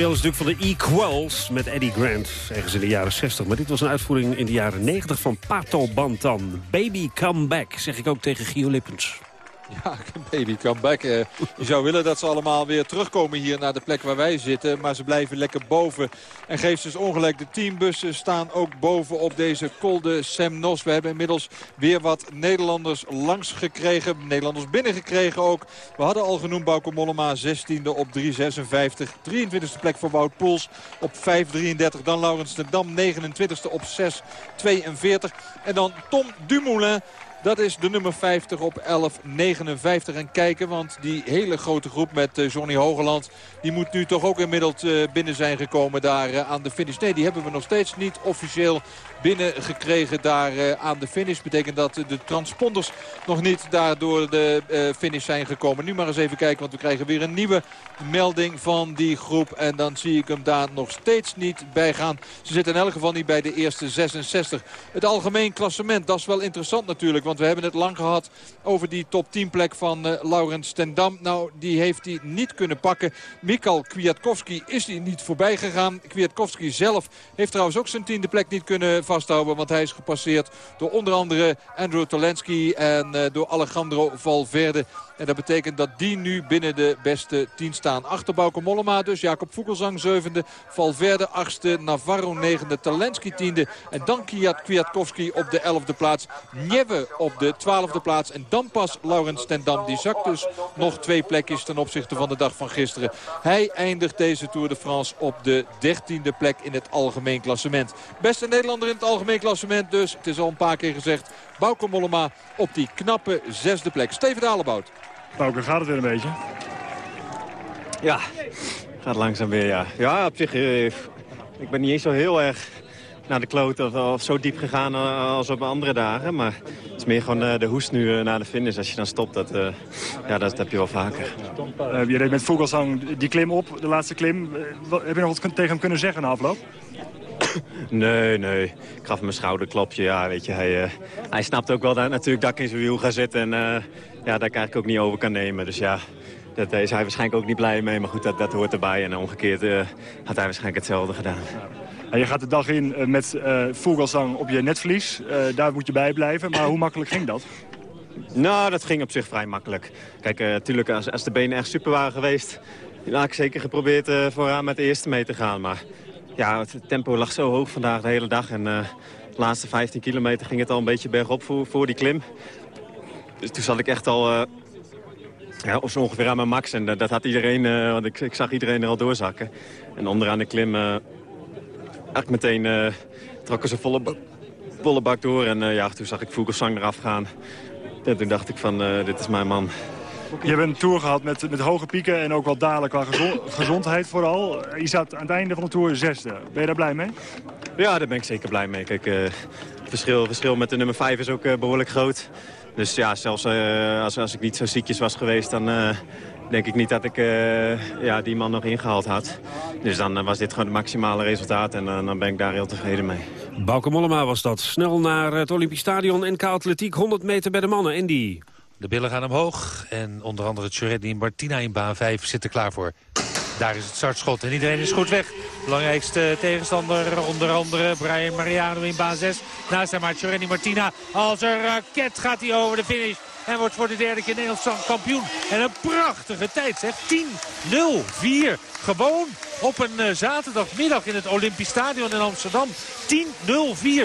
Is natuurlijk van de Equals met Eddie Grant. Ergens in de jaren 60. Maar dit was een uitvoering in de jaren 90 van Pato Bantan. Baby Come Back, zeg ik ook tegen Gio Lippens. Ja, baby come back. Eh, je zou willen dat ze allemaal weer terugkomen hier naar de plek waar wij zitten. Maar ze blijven lekker boven. En geeft dus ongelijk. De teambussen staan ook boven op deze kolde Semnos. We hebben inmiddels weer wat Nederlanders langs gekregen. Nederlanders binnengekregen ook. We hadden al genoemd Bauke Mollema 16e op 3.56. 23e plek voor Wout Poels op 5.33. Dan Laurens de Dam 29e op 6.42. En dan Tom Dumoulin Dat is de nummer 50 op 11.59. En kijken, want die hele grote groep met uh, Johnny Hogeland... die moet nu toch ook inmiddels uh, binnen zijn gekomen daar uh, aan de finish. Nee, die hebben we nog steeds niet officieel binnengekregen daar aan de finish. Betekent dat de transponders nog niet daar door de finish zijn gekomen. Nu maar eens even kijken, want we krijgen weer een nieuwe melding van die groep. En dan zie ik hem daar nog steeds niet bij gaan. Ze zitten in elk geval niet bij de eerste 66. Het algemeen klassement, dat is wel interessant natuurlijk. Want we hebben het lang gehad over die top 10 plek van uh, Laurens Tendam. Nou, die heeft hij niet kunnen pakken. Mikal Kwiatkowski is hij niet voorbij gegaan. Kwiatkowski zelf heeft trouwens ook zijn tiende plek niet kunnen vasthouden. Want hij is gepasseerd door onder andere Andrew Tolensky en uh, door Alejandro Valverde. En dat betekent dat die nu binnen de beste 10 staan. Achter Bauke Mollema dus. Jacob Vogelsang zevende. Valverde achtste. Navarro negende. Talensky tiende. En dan Kwiatkowski op de elfde plaats. Nieve op de twaalfde plaats. En dan pas Laurens Tendam. Die zakt dus nog twee plekjes ten opzichte van de dag van gisteren. Hij eindigt deze Tour de France op de dertiende plek in het algemeen klassement. Beste Nederlander in het algemeen klassement dus. Het is al een paar keer gezegd. Bauke Mollema op die knappe zesde plek. Steven Dalebout. Bauke, gaat het weer een beetje? Ja, gaat langzaam weer, ja. Ja, op zich, eh, ik ben niet eens zo heel erg naar de kloot of, of zo diep gegaan als op andere dagen. Maar het is meer gewoon uh, de hoest nu uh, naar de finish. Als je dan stopt, dat, uh, ja, dat heb je wel vaker. je reed met Vogelsang die klim op, de laatste klim. heb je nog wat tegen hem kunnen zeggen na afloop? Nee, nee. Ik gaf hem een schouderklopje. Ja, weet je, hij, hij snapt ook wel dat, natuurlijk dat ik in zijn wiel ga zitten. En ja, daar ik eigenlijk ook niet over kan nemen. Dus ja, daar is hij waarschijnlijk ook niet blij mee. Maar goed, dat, dat hoort erbij. En omgekeerd uh, had hij waarschijnlijk hetzelfde gedaan. Je gaat de dag in met uh, Vogelsang op je netvlies. daar moet je bij blijven. Maar hoe makkelijk ging dat? Nou, dat ging op zich vrij makkelijk. Kijk, natuurlijk, als, als de benen echt super waren geweest... dan had ik zeker geprobeerd vooraan met de eerste mee te gaan. Maar ja, het tempo lag zo hoog vandaag de hele dag. En de laatste 15 kilometer ging het al een beetje bergop voor, voor die klim. Dus toen zat ik echt al uh, ja, zo ongeveer aan mijn max. En dat, dat had iedereen, uh, want ik, ik, zag iedereen er al doorzakken. En onderaan de klim eigenlijk meteen trokken ze volle, volle bak door. En ja, toen zag ik Vogelsang eraf gaan. En toen dacht ik van, dit is mijn man. Je hebt een tour gehad met, met hoge pieken en ook wel dalen qua gezondheid vooral. Je zat aan het einde van de tour zesde. Ben je daar blij mee? Ja, daar ben ik zeker blij mee. Kijk, uh, verschil, verschil met de nummer 5 is ook uh, behoorlijk groot. Dus ja, zelfs uh, als, als ik niet zo ziekjes was geweest... dan denk ik niet dat ik ja, die man nog ingehaald had. Dus dan was dit gewoon het maximale resultaat en dan ben ik daar heel tevreden mee. Bauke Mollema was dat. Snel naar het Olympisch Stadion NK Atletiek. 100 meter bij de mannen. Andy. De billen gaan omhoog en onder andere Tjureddi en Martina in baan 5 zitten klaar voor. Daar is het startschot en iedereen is goed weg. Belangrijkste tegenstander onder andere Brian Mariano in baan 6. Naast hem Tjureddi Martina. Als een raket gaat hij over de finish. En wordt voor de derde keer Nederlands kampioen. En een prachtige tijd zeg. 10-0-4. Gewoon op een uh, zaterdagmiddag in het Olympisch Stadion in Amsterdam.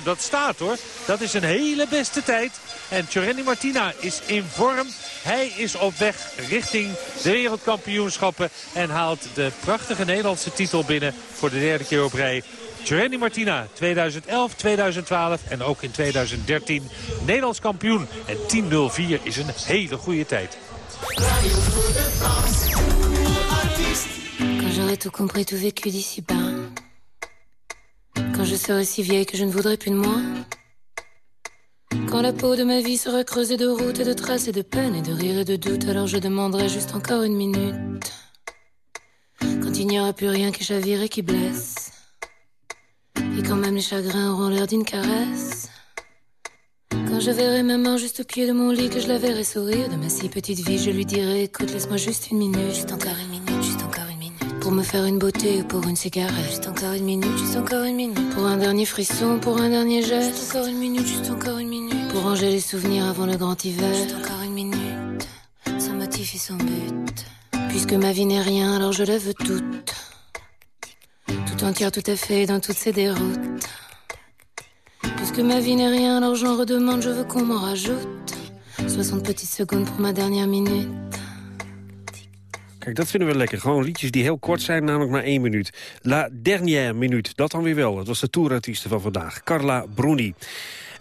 10-0-4. Dat staat hoor. Dat is een hele beste tijd. En Tjorendi Martina is in vorm. Hij is op weg richting de wereldkampioenschappen. En haalt de prachtige Nederlandse titel binnen voor de derde keer op rij. Giovanni Martina, 2011, 2012 en ook in 2013 Nederlands kampioen. En 10.04 is een hele goede tijd. Quand j'aurai tout compris, tout vécu d'ici bas. Quand je serai si vieille que je ne voudrais plus de moi. Quand la peau de ma vie sera creusée de routes et de traces et de peine et de rire et de doute, alors je demanderai juste encore une minute. Quand il n'y aura plus rien qui chavire et qui blesse. Et quand même les chagrins auront l'air d'une caresse. Quand je verrai ma main juste au pied de mon lit, que je la verrai sourire de ma si petite vie, je lui dirai écoute, laisse-moi juste une minute, juste encore une minute, juste encore une minute. Pour me faire une beauté ou pour une cigarette, juste encore une minute, juste encore une minute. Pour un dernier frisson, pour un dernier geste, juste encore une minute, juste encore une minute. Pour ranger les souvenirs avant le grand hiver, juste encore une minute. Sans motif et sans but. Puisque ma vie n'est rien, alors je la veux toute tout entière, tout à fait, dans toutes ces déroutes. Puisque ma vie n'est rien, alors j'en redemande, je veux qu'on m'en rajoute. 60 petites secondes pour ma dernière minute. Kijk, dat vinden we lekker. Gewoon liedjes die heel kort zijn, namelijk maar één minuut. La dernière minuut, dat dan weer wel. Dat was de toerartieste van vandaag, Carla Bruni.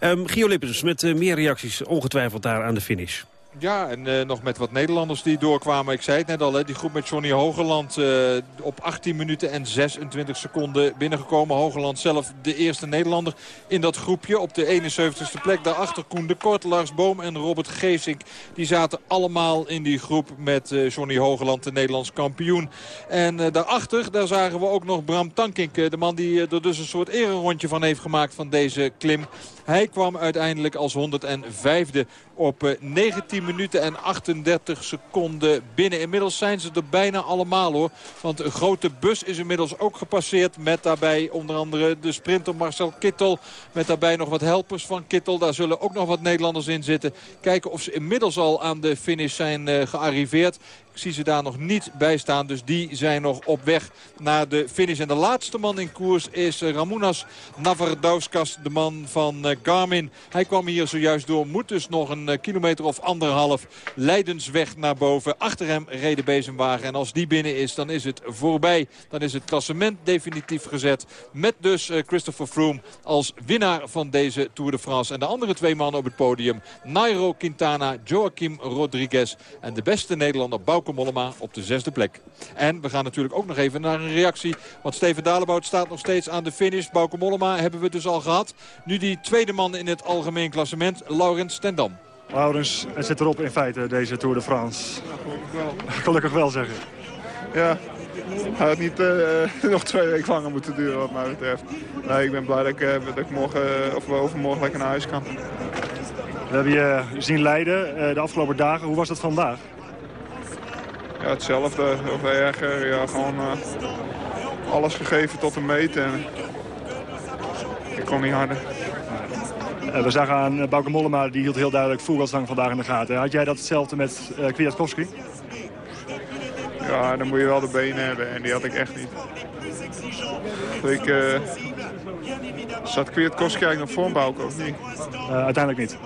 Um, Gio Lippens met uh, meer reacties ongetwijfeld daar aan de finish. Ja, en uh, nog met wat Nederlanders die doorkwamen. Ik zei het net al, hè, die groep met Johnny Hogeland uh, op 18 minuten en 26 seconden binnengekomen. Hogeland zelf de eerste Nederlander in dat groepje. Op de 71ste plek daarachter Koen de Kort, Lars Boom en Robert Geesink. Die zaten allemaal in die groep met uh, Johnny Hogeland, de Nederlands kampioen. En daarachter, daar zagen we ook nog Bram Tankink. de man die er dus een soort ererondje van heeft gemaakt van deze klim. Hij kwam uiteindelijk als 105e op 19 minuten en 38 seconden binnen. Inmiddels zijn ze er bijna allemaal hoor. Want een grote bus is inmiddels ook gepasseerd. Met daarbij onder andere de sprinter Marcel Kittel. Met daarbij nog wat helpers van Kittel. Daar zullen ook nog wat Nederlanders in zitten. Kijken of ze inmiddels al aan de finish zijn uh, gearriveerd. Zie ze daar nog niet bij staan. Dus die zijn nog op weg naar de finish. En de laatste man in koers is eh, Ramunas Navardauskas, de man van uh, Garmin. Hij kwam hier zojuist door. Moet dus nog een uh, kilometer of anderhalf Leidensweg naar boven. Achter hem reden Bezemwagen. En als die binnen is, dan is het voorbij. Dan is het klassement definitief gezet. Met dus Christopher Froome als winnaar van deze Tour de France. En de andere twee mannen op het podium. Nairo Quintana, Joaquim Rodriguez en de beste Nederlander Bauke Mollema op de zesde plek. En we gaan natuurlijk ook nog even naar een reactie. Want Steven Dalebout staat nog steeds aan de finish. Bauke Mollema hebben we dus al gehad. Nu die tweede man in het algemeen klassement, Laurens Stendam. Laurens, het zit erop in feite, deze Tour de France. gelukkig wel. Gelukkig wel zeggen. Ja, hij had niet uh, nog twee weken langer moeten duren wat mij betreft. Nee, ik ben blij dat ik, uh, dat ik morgen uh, of overmorgen lekker naar huis kan. We hebben je zien leiden de afgelopen dagen. Hoe was dat vandaag? Ja, hetzelfde of erger. Ja, gewoon uh, alles gegeven tot een meet. Ik kon niet harder. Uh, we zagen aan Bauke Mollema, die hield heel duidelijk voetbalstang vandaag in de gaten. Had jij datzelfde met uh, Kwiatkowski? Ja, dan moet je wel de benen hebben en die had ik echt niet. Ik, uh, zat Kwiatkowski eigenlijk nog voor of niet? Uh, uiteindelijk niet.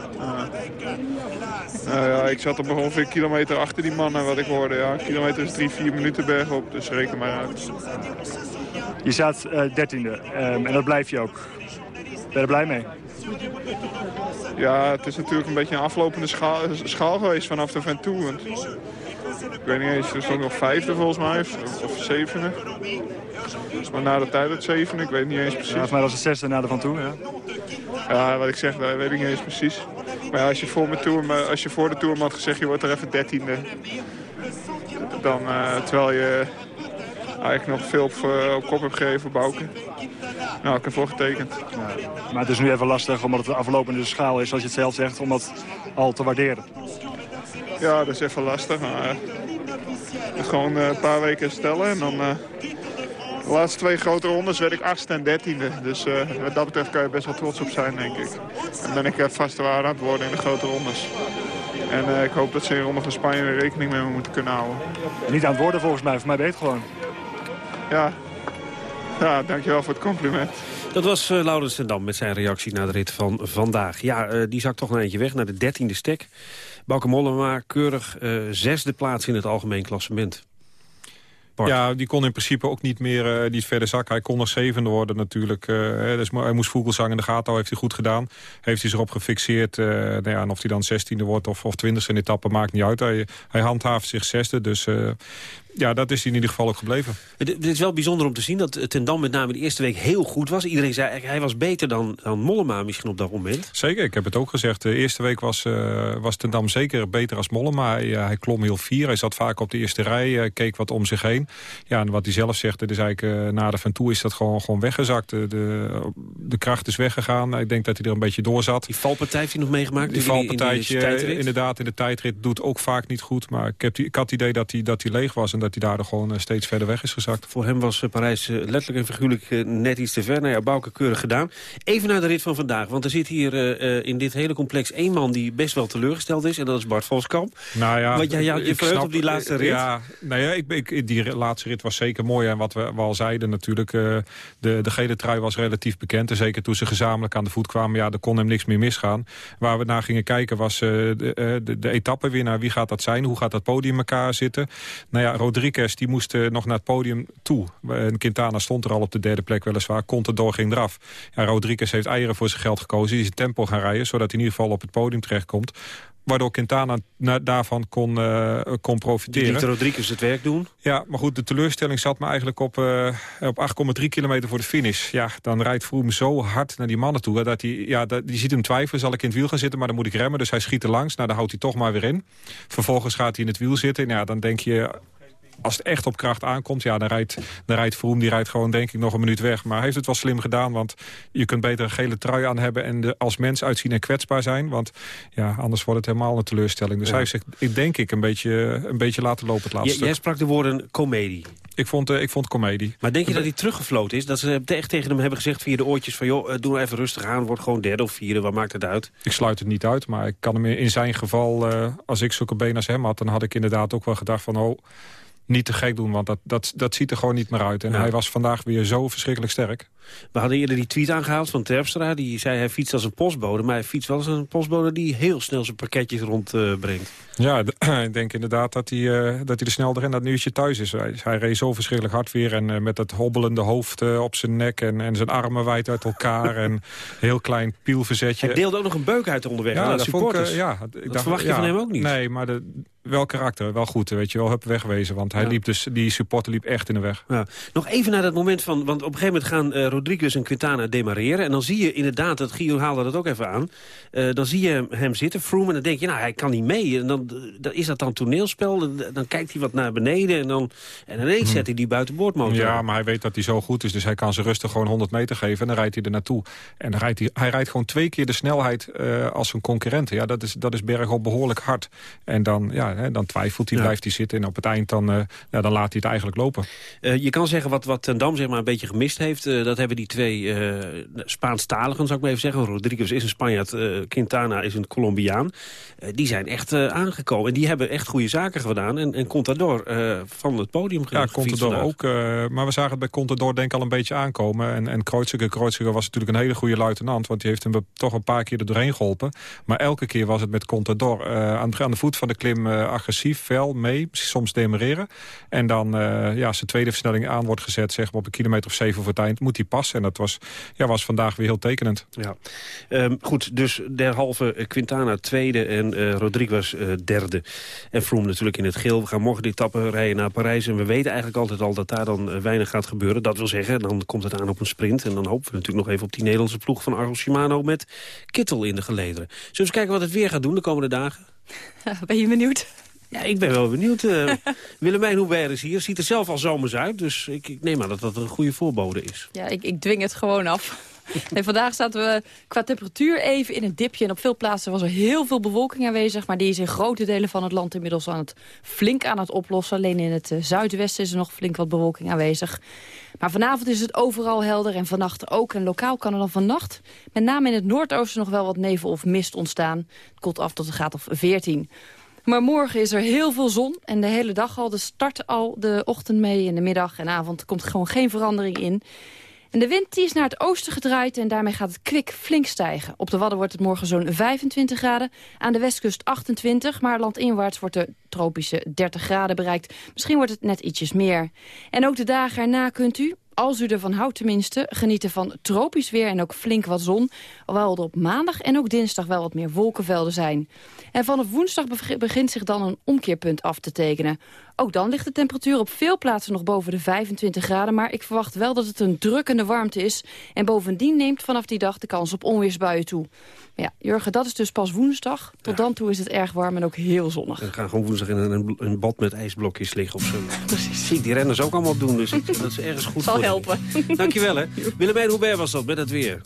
Uh, ja, ik zat op ongeveer een kilometer achter die mannen wat ik hoorde. Ja, een kilometer is drie, vier minuten bergop, dus reken maar uit. Je staat dertiende um, en dat blijf je ook. Ben je er blij mee? Ja, het is natuurlijk een beetje een aflopende schaal, schaal geweest vanaf de Ventoux. Want ik weet niet eens, er ook nog vijfde volgens mij, of, of zevende. Maar na de tijd het zevende, ik weet niet eens precies. Ja, volgens mij was het zesde na de Van Toe, ja. Ja, wat ik zeg, dat weet ik niet eens precies. Maar ja, als, je voor mijn tour, als je voor de Tour had gezegd, je wordt er even dertiende. Dan, uh, terwijl je eigenlijk nog veel op, uh, op kop hebt gegeven voor Bouke. Nou, ik heb ervoor getekend. Ja, maar het is nu even lastig, omdat het aflopende schaal is, zoals je het zelf zegt, om dat al te waarderen. Ja, dat is even lastig. Maar, uh, gewoon uh, een paar weken stellen en dan... Uh, de laatste twee grote rondes werd ik achtste en dertiende. Dus wat dat betreft kan je best wel trots op zijn, denk ik. En ben ik vast waar aan het worden in de grote rondes. En ik hoop dat ze in Ronde van Spanje weer rekening mee moeten kunnen houden. Niet aan het worden volgens mij, voor mij weet gewoon. Ja. ja, dankjewel voor het compliment. Dat was uh, Laurens Dam met zijn reactie naar de rit van vandaag. Ja, uh, die zakt toch een eentje weg naar de dertiende stek. Bauke Mollema, keurig uh, zesde plaats in het algemeen klassement. Ja, die kon in principe ook niet meer uh, verder zakken. Hij kon nog zevende worden natuurlijk. Uh, dus, hij moest Vogelsang in de gaten heeft hij goed gedaan. Heeft hij zich op gefixeerd. Uh, nou ja, en of hij dan zestiende wordt of, of twintigste in etappe maakt niet uit. Hij, hij handhaaft zich zesde, dus ja, dat is hij in ieder geval ook gebleven. Het, het, is wel bijzonder om te zien dat Ten Dam met name de eerste week heel goed was. Iedereen zei hij was beter dan, dan Mollema misschien op dat moment. Zeker, ik heb het ook gezegd. De eerste week was, uh, was Ten Dam zeker beter als Mollema. Hij, uh, hij klom heel fier, hij zat vaak op de eerste rij, uh, keek wat om zich heen. Ja, en wat hij zelf zegt, het is eigenlijk, na de Van Toe is dat gewoon, gewoon weggezakt. De, de, kracht is weggegaan. Ik denk dat hij er een beetje door zat. Die valpartij heeft hij nog meegemaakt? Die valpartijtje, inderdaad, in de tijdrit doet ook vaak niet goed. Maar ik, heb die, ik had het idee dat hij, dat hij leeg was en dat hij daardoor gewoon uh, steeds verder weg is gezakt. Voor hem was uh, Parijs uh, letterlijk en figuurlijk net iets te ver. Nou ja, Bouke keurig gedaan. Even naar de rit van vandaag, want er zit hier in dit hele complex één man die best wel teleurgesteld is. En dat is Bart Voskamp. Nou ja, Want jij ja, je verheugt op die laatste rit. Ja, nou ja, ik, ik, die laatste rit was zeker mooi. En wat we, we al zeiden natuurlijk, de, de gele trui was relatief bekend. En zeker toen ze gezamenlijk aan de voet kwamen, ja, er kon hem niks meer misgaan. Waar we naar gingen kijken was de, de, de etappewinnaar. Wie gaat dat zijn? Hoe gaat dat podium elkaar zitten? Nou ja, Rodriguez die moest nog naar het podium toe. En Quintana stond er al op de derde plek weliswaar. Contador ging eraf. Ja, Rodriguez heeft eieren voor zijn geld gekozen. Die is tempo gaan rijden, zodat hij in ieder geval op het podium terechtkomt. Waardoor Quintana daarvan kon, uh, kon profiteren. Die Rodriguez het werk doen? Ja, maar goed, de teleurstelling zat me eigenlijk op, uh, op 8,3 kilometer voor de finish. Ja, dan rijdt Vroom zo hard naar die mannen toe. Dat hij, ja, dat, die ziet hem twijfelen, zal ik in het wiel gaan zitten, maar dan moet ik remmen. Dus hij schiet er langs, nou dan houdt hij toch maar weer in. Vervolgens gaat hij in het wiel zitten. Ja, dan denk je, als het echt op kracht aankomt, ja, dan rijdt, dan rijdt Vroom, die rijdt gewoon denk ik nog een minuut weg. Maar hij heeft het wel slim gedaan, want je kunt beter een gele trui aan hebben... en de, als mens uitzien en kwetsbaar zijn. Want ja, anders wordt het helemaal een teleurstelling. Dus hij heeft zich, ik denk ik, een beetje, een beetje laten lopen het laatste. Jij sprak de woorden komedie. Ik vond, uh, ik vond comedie. Maar denk je dat hij teruggefloten is? Dat ze echt tegen hem hebben gezegd via de oortjes van... joh, uh, doe nou even rustig aan, word gewoon derde of vierde, wat maakt het uit? Ik sluit het niet uit, maar ik kan hem in zijn geval... Uh, als ik zulke benen als hem had, dan had ik inderdaad ook wel gedacht van... oh, niet te gek doen, want dat, dat, dat ziet er gewoon niet meer uit. En hij was vandaag weer zo verschrikkelijk sterk. We hadden eerder die tweet aangehaald van Terpstra. Die zei hij fietst als een postbode. Maar hij fietst wel als een postbode die heel snel zijn pakketjes rondbrengt. Uh, ja, ik denk inderdaad dat hij, uh, dat hij er snel erin dat nieuwtje thuis is. Hij, hij reed zo verschrikkelijk hard weer. En uh, met dat hobbelende hoofd op zijn nek. En, en zijn armen wijd uit elkaar. en heel klein pielverzetje. Hij deelde ook nog een beuk uit onderweg. Ja, dat, supporters. Ik, ja, ik dat dacht, verwacht je van hem ook niet. Nee, maar de, wel karakter, wel goed. Weet je wel, heb wegwezen. Want hij liep dus, die supporter liep echt in de weg. Ja. Nog even naar dat moment van, want op een gegeven moment gaan Rodriguez en Quintana demareren. En dan zie je inderdaad, dat Gio haalde dat ook even aan... Uh, dan zie je hem zitten, Froome, en dan denk je, nou, hij kan niet mee. En dan, dan is dat dan toneelspel, dan, dan, kijkt hij wat naar beneden... en, dan, en ineens hmm. zet hij die buitenboordmotor. Ja, maar hij weet dat hij zo goed is, dus hij kan ze rustig gewoon 100 meter geven... en dan rijdt hij er naartoe. En dan rijdt hij, hij rijdt gewoon twee keer de snelheid uh, als zijn concurrenten. Ja, dat is, dat is bergop behoorlijk hard. En dan, ja, hè, dan twijfelt hij, ja. blijft hij zitten... en op het eind dan, uh, ja, dan laat hij het eigenlijk lopen. je kan zeggen wat, wat Ten Dam zeg maar, een beetje gemist heeft... dat hebben die twee Spaanstaligen, zou ik maar even zeggen. Rodriguez is een Spanjaard, uh, Quintana is een Colombiaan. Uh, die zijn echt uh, aangekomen. En die hebben echt goede zaken gedaan. En, en Contador van het podium Ja, Contador ook. maar we zagen het bij Contador denk ik al een beetje aankomen. En, en Kreuziger, Kreuziger was natuurlijk een hele goede luitenant. Want die heeft hem toch een paar keer er doorheen geholpen. Maar elke keer was het met Contador aan, aan, de voet van de klim agressief, fel, mee. Soms demereren. En dan, ja, zijn tweede versnelling aan wordt gezet, zeg maar op een kilometer of zeven voor het eind, moet hij passen. En dat was, ja, was vandaag weer heel tekenend. Ja. Um, goed, dus derhalve Quintana tweede en Rodriguez derde. En Froome natuurlijk in het geel. We gaan morgen die etappe rijden naar Parijs. En we weten eigenlijk altijd al dat daar dan weinig gaat gebeuren. Dat wil zeggen, dan komt het aan op een sprint. En dan hopen we natuurlijk nog even op die Nederlandse ploeg van Argos Shimano... met Kittel in de gelederen. Zullen we eens kijken wat het weer gaat doen de komende dagen? Ben je benieuwd? Ja, ik ben wel benieuwd. Uh, Willemijn Hubert is hier. Ziet er zelf al zomers uit. Dus ik, ik neem aan dat dat een goede voorbode is. Ja, ik, ik dwing het gewoon af. Vandaag zaten we qua temperatuur even in een dipje. En op veel plaatsen was er heel veel bewolking aanwezig. Maar die is in grote delen van het land inmiddels aan het, flink aan het oplossen. Alleen in het uh, zuidwesten is er nog flink wat bewolking aanwezig. Maar vanavond is het overal helder en vannacht ook. En lokaal kan er dan vannacht met name in het noordoosten nog wel wat nevel of mist ontstaan. Het koelt af tot een graad of 14. Maar morgen is er heel veel zon en de hele dag al. De start al de ochtend mee in de middag en avond komt gewoon geen verandering in. En de wind die is naar het oosten gedraaid en daarmee gaat het kwik flink stijgen. Op de Wadden wordt het morgen zo'n 25 graden, aan de westkust 28... maar landinwaarts wordt de tropische 30 graden bereikt. Misschien wordt het net ietsjes meer. En ook de dagen erna kunt u, als u ervan houdt tenminste, genieten van tropisch weer en ook flink wat zon. Alhoewel er op maandag en ook dinsdag wel wat meer wolkenvelden zijn. En vanaf woensdag begint zich dan een omkeerpunt af te tekenen. Ook dan ligt de temperatuur op veel plaatsen nog boven de 25 graden... maar ik verwacht wel dat het een drukkende warmte is. En bovendien neemt vanaf die dag de kans op onweersbuien toe. Maar ja, Jurgen, dat is dus pas woensdag. Tot dan toe is het erg warm en ook heel zonnig. We gaan gewoon woensdag in een, een bad met ijsblokjes liggen of zo. Precies. Zie die renners ook allemaal doen, dus dat is ergens goed Zal helpen. Dankjewel, hè. Willemijn, hoe was dat met het weer?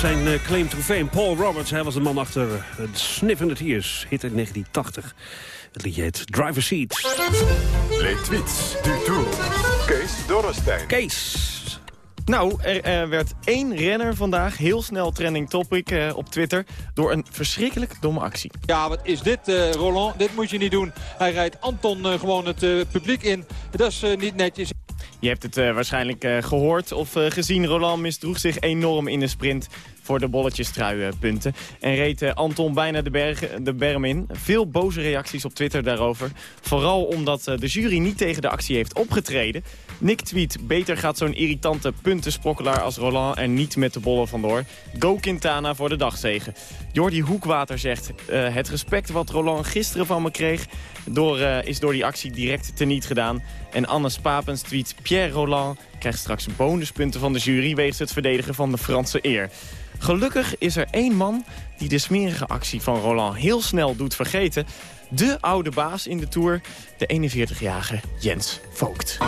Zijn eh, claim to fame. Paul Roberts, hij was de man achter uh, Sniff in the Tears. Hit uit 1980. Het liedje heet Driver Seat. Les tweets du tour. Kees Dorrestein. Kees. Nou, er eh, werd één renner vandaag heel snel trending topic eh, op Twitter... door een verschrikkelijk domme actie. Ja, wat is dit, eh, Roland? Dit moet je niet doen. Hij rijdt Anton eh, gewoon het eh, publiek in. Dat is eh, niet netjes. Je hebt het eh, waarschijnlijk eh, gehoord of eh, gezien. Roland misdroeg zich enorm in de sprint voor de bolletjestruipunten. En reed eh, Anton bijna de, berg, de berm in. Veel boze reacties op Twitter daarover. Vooral omdat eh, de jury niet tegen de actie heeft opgetreden. Nick tweet, beter gaat zo'n irritante puntensprokkelaar als Roland er niet met de bollen vandoor. Go Quintana voor de dagzegen. Jordi Hoekwater zegt, eh, het respect wat Roland gisteren van me kreeg... Door, eh, is door die actie direct teniet gedaan. En Anne Spapens tweet, Pierre Roland krijgt straks bonuspunten van de jury... wegens het verdedigen van de Franse eer. Gelukkig is er één man die de smerige actie van Roland heel snel doet vergeten. De oude baas in de Tour, de 41-jarige Jens Vogt.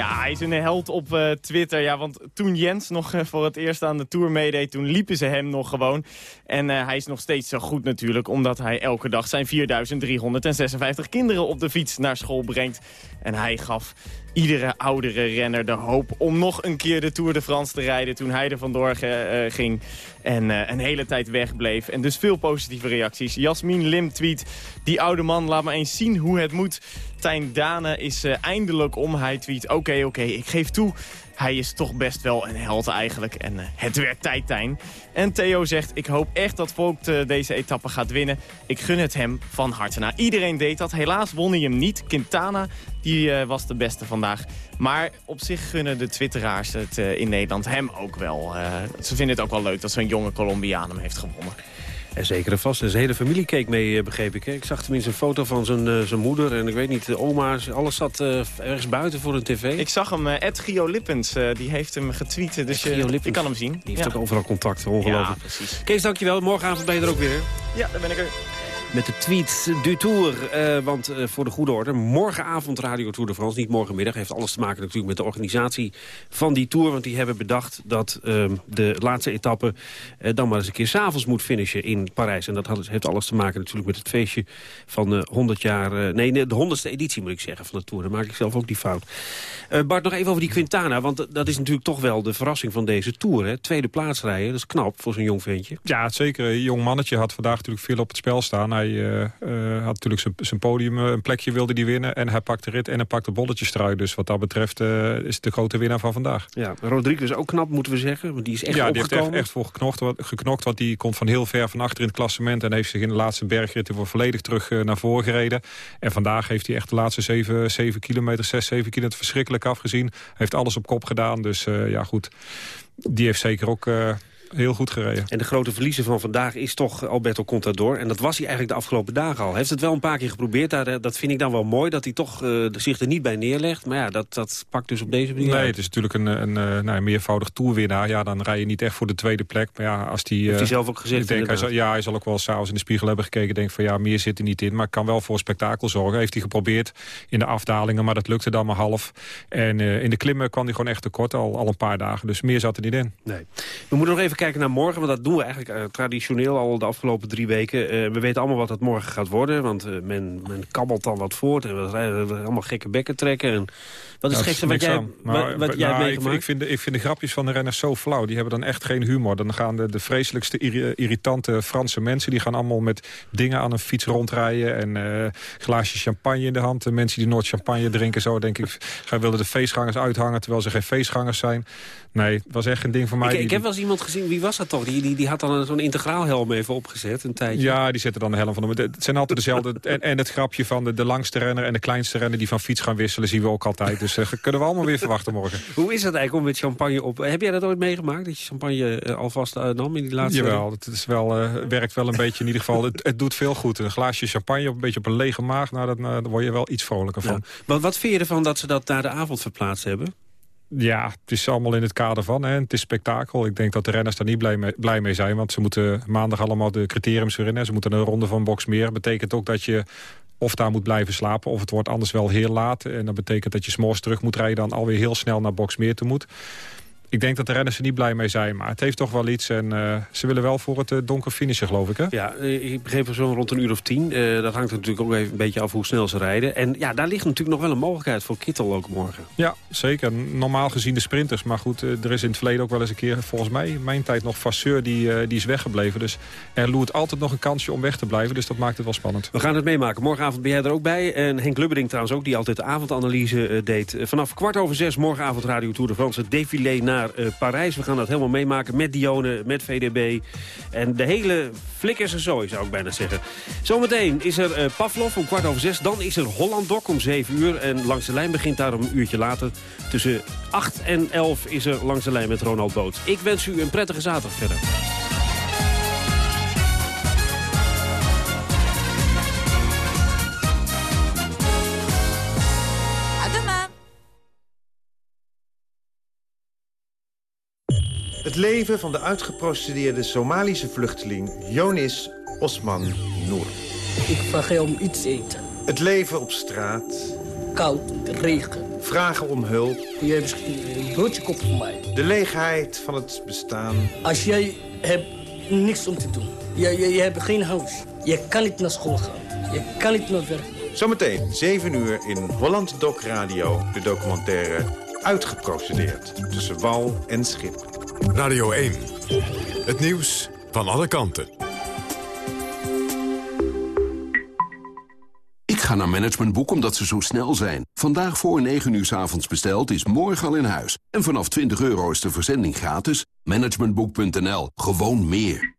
Ja, hij is een held op eh, Twitter. Ja, want toen Jens nog eh, voor het eerst aan de Tour meedeed... toen liepen ze hem nog gewoon. En eh, hij is nog steeds zo goed natuurlijk... omdat hij elke dag zijn 4.356 kinderen op de fiets naar school brengt. En hij gaf iedere oudere renner de hoop om nog een keer de Tour de France te rijden... toen hij er vandoor eh, ging en eh, een hele tijd wegbleef. En dus veel positieve reacties. Jasmin Lim tweet, die oude man laat me eens zien hoe het moet. Tijn Dane is eh, eindelijk om. Hij tweet, oké, oké, ik geef toe... Hij is toch best wel een held eigenlijk. En eh, het werd tijd, Tijn. En Theo zegt, ik hoop echt dat Vogt eh, deze etappe gaat winnen. Ik gun het hem van harte. Nou, iedereen deed dat. Helaas won hij hem niet. Quintana, die eh, was de beste vandaag. Maar op zich gunnen de twitteraars het in Nederland hem ook wel. Ze vinden het ook wel leuk dat zo'n jonge Colombiaan hem heeft gewonnen. En zeker en vast. En zijn hele familie keek mee, eh, begreep ik. Hè? Ik zag tenminste een foto van zijn, eh, zijn moeder. En ik weet niet, de oma's. Alles zat eh, ergens buiten voor een tv. Ik zag hem, Ed Gio Lippens, die heeft hem getweet. Dus je, je kan hem zien. Die heeft Ja. ook overal contact, ongelooflijk. Ja, precies. Kees, dankjewel. Morgenavond ben je er ook weer. Ja, daar ben ik er. Met de tweet du Tour. eh, want eh, voor de goede orde, morgenavond Radio Tour de France. Niet morgenmiddag. Heeft alles te maken natuurlijk met de organisatie van die Tour. Want die hebben bedacht dat ehm, de laatste etappe... eh, dan maar eens een keer s'avonds moet finishen in Parijs. En dat had- heeft alles te maken natuurlijk met het feestje van eh 100 jaar... nee, de 100ste editie moet ik zeggen van de Tour. Dan maak ik zelf ook die fout. Bart, nog even over die Quintana. Want dat is natuurlijk toch wel de verrassing van deze Tour. Hè? Tweede plaats rijden, dat is knap voor zo'n jong ventje. Ja, zeker. Een jong mannetje had vandaag natuurlijk veel op het spel staan. Hij eh, eh, had natuurlijk zijn- podium, eh, een plekje wilde hij winnen. En hij pakte rit en hij pakte bolletjestrui. Dus wat dat betreft is de grote winnaar van vandaag. Ja, Rodriguez ook knap, moeten we zeggen. Want die is echt ja, die heeft opgekomen. echt, echt voor geknokt, wat- geknokt. Want die komt van heel ver van achter in het klassement. En heeft zich in de laatste bergritten voor volledig terug naar voren gereden. En vandaag heeft hij echt de laatste 7, 7 kilometer, 6, 7 kilometer verschrikkelijk afgezien. Hij heeft alles op kop gedaan. Dus ja, goed. Die heeft zeker ook heel goed gereden. En de grote verliezer van vandaag is toch Alberto Contador. En dat was hij eigenlijk de afgelopen dagen al. Hij heeft het wel een paar keer geprobeerd. Daar, eh, dat vind ik dan wel mooi, dat hij toch eh, zich er niet bij neerlegt. Maar ja, dat, dat pakt dus op deze manier Nee, uit. het is natuurlijk een, een, eh, nou, een meervoudig toerwinnaar. Ja, dan rij je niet echt voor de tweede plek. Maar ja, als die, Heeft hij zelf ook gezegd, Ik denk, hij zal, ja, hij zal ook wel s'avonds in de spiegel hebben gekeken. Denk van ja, meer zit er niet in. Maar kan wel voor spektakel zorgen. Heeft hij geprobeerd in de afdalingen. Maar dat lukte dan maar half. En in de klimmen kwam hij gewoon echt tekort. Al, al een paar dagen. Dus meer zat er niet in. Nee. We moeten nog even kijken naar morgen, want dat doen we eigenlijk eh, traditioneel al de afgelopen drie weken. Eh, we weten allemaal wat het morgen gaat worden, want eh, men, men kabbelt dan wat voort en we allemaal gekke bekken trekken. En wat is het gekste wat jij, aan. wat, Maar, wat jij nou, hebt ik, meegemaakt? ik, vind de, ik vind de grapjes van de renners zo flauw. Die hebben dan echt geen humor. Dan gaan de, de vreselijkste irri- irritante Franse mensen... die gaan allemaal met dingen aan een fiets rondrijden... en glaasje champagne in de hand. De mensen die nooit champagne drinken, zo denk ik... gaan willen de feestgangers uithangen, terwijl ze geen feestgangers zijn. Nee, het was echt een ding voor mij. ik, Die- ik heb wel eens iemand gezien, wie was dat toch? Die, die, die had dan een- zo'n integraalhelm even opgezet, een tijdje. Ja, die zetten dan de helm van de... Het zijn altijd dezelfde. en, en het grapje van de, de langste renner en de kleinste renner... die van fiets gaan wisselen, zien we ook altijd. Dus eh, kunnen we allemaal weer verwachten morgen. Hoe is dat eigenlijk om met champagne op... Heb jij dat ooit meegemaakt, dat je champagne eh, alvast eh, nam in die laatste... Jawel, het is wel, werkt wel een beetje in ieder geval. Het, het doet veel goed. Een glaasje champagne, op een beetje op een lege maag... Nou, dat, nou, daar word je wel iets vrolijker van. Wat, wat vind je ervan dat ze dat naar de avond verplaatst hebben? Ja, het is allemaal in het kader van. Hè. Het is spektakel. Ik denk dat de renners daar niet blij mee, blij mee zijn. Want ze moeten maandag allemaal de criteriums weer in. Ze moeten een ronde van Boxmeer. betekent ook dat je of daar moet blijven slapen... of het wordt anders wel heel laat. En dat betekent dat je s'morgens terug moet rijden... dan alweer heel snel naar Boxmeer toe moet. Ik denk dat de renners er niet blij mee zijn. Maar het heeft toch wel iets. En eh, ze willen wel voor het eh, donker finishen, geloof ik. Hè? Ja, eh, ik begreep zo rond een uur of tien. Dat hangt er natuurlijk ook even een beetje af hoe snel ze rijden. En ja, daar ligt natuurlijk nog wel een mogelijkheid voor Kittel ook morgen. Ja, zeker. Normaal gezien de sprinters. Maar goed, er is in het verleden ook wel eens een keer... volgens mij, mijn tijd nog Vasseur, die, die is weggebleven. Dus er loert altijd nog een kansje om weg te blijven. Dus dat maakt het wel spannend. We gaan het meemaken. Morgenavond ben jij er ook bij. En Henk Lubbering trouwens ook, die altijd de avondanalyse deed. Vanaf kwart over zes morgenavond Radio Tour de France. Het défilé eh, Parijs. We gaan dat helemaal meemaken met Dione, met VDB. En de hele flikkers en zooi, zou ik bijna zeggen. Zometeen is er eh, Pavlov om kwart over zes. Dan is er Holland Doc om zeven uur. En langs de lijn begint daar een uurtje later. Tussen 8 en 11 is er langs de lijn met Ronald Boot. Ik wens u een prettige zaterdag verder. Het leven van de uitgeprocedeerde Somalische vluchteling Jonis Osman Noor. Ik vraag om iets te eten. Het leven op straat. Koud, regen. Vragen om hulp. Je hebt misschien een broodje kop voor mij. De leegheid van het bestaan. Als jij hebt niks om te doen. Je, je, je hebt geen huis. Je kan niet naar school gaan. Je kan niet naar werk. Zometeen 7 uur in Holland Doc Radio. De documentaire Uitgeprocedeerd. Tussen wal en schip. Radio 1. Het nieuws van alle kanten. Ik ga naar Managementboek omdat ze zo snel zijn. Vandaag voor 9 uur 's avonds besteld is morgen al in huis. En vanaf 20 euro is de verzending gratis. Managementboek.nl. Gewoon meer.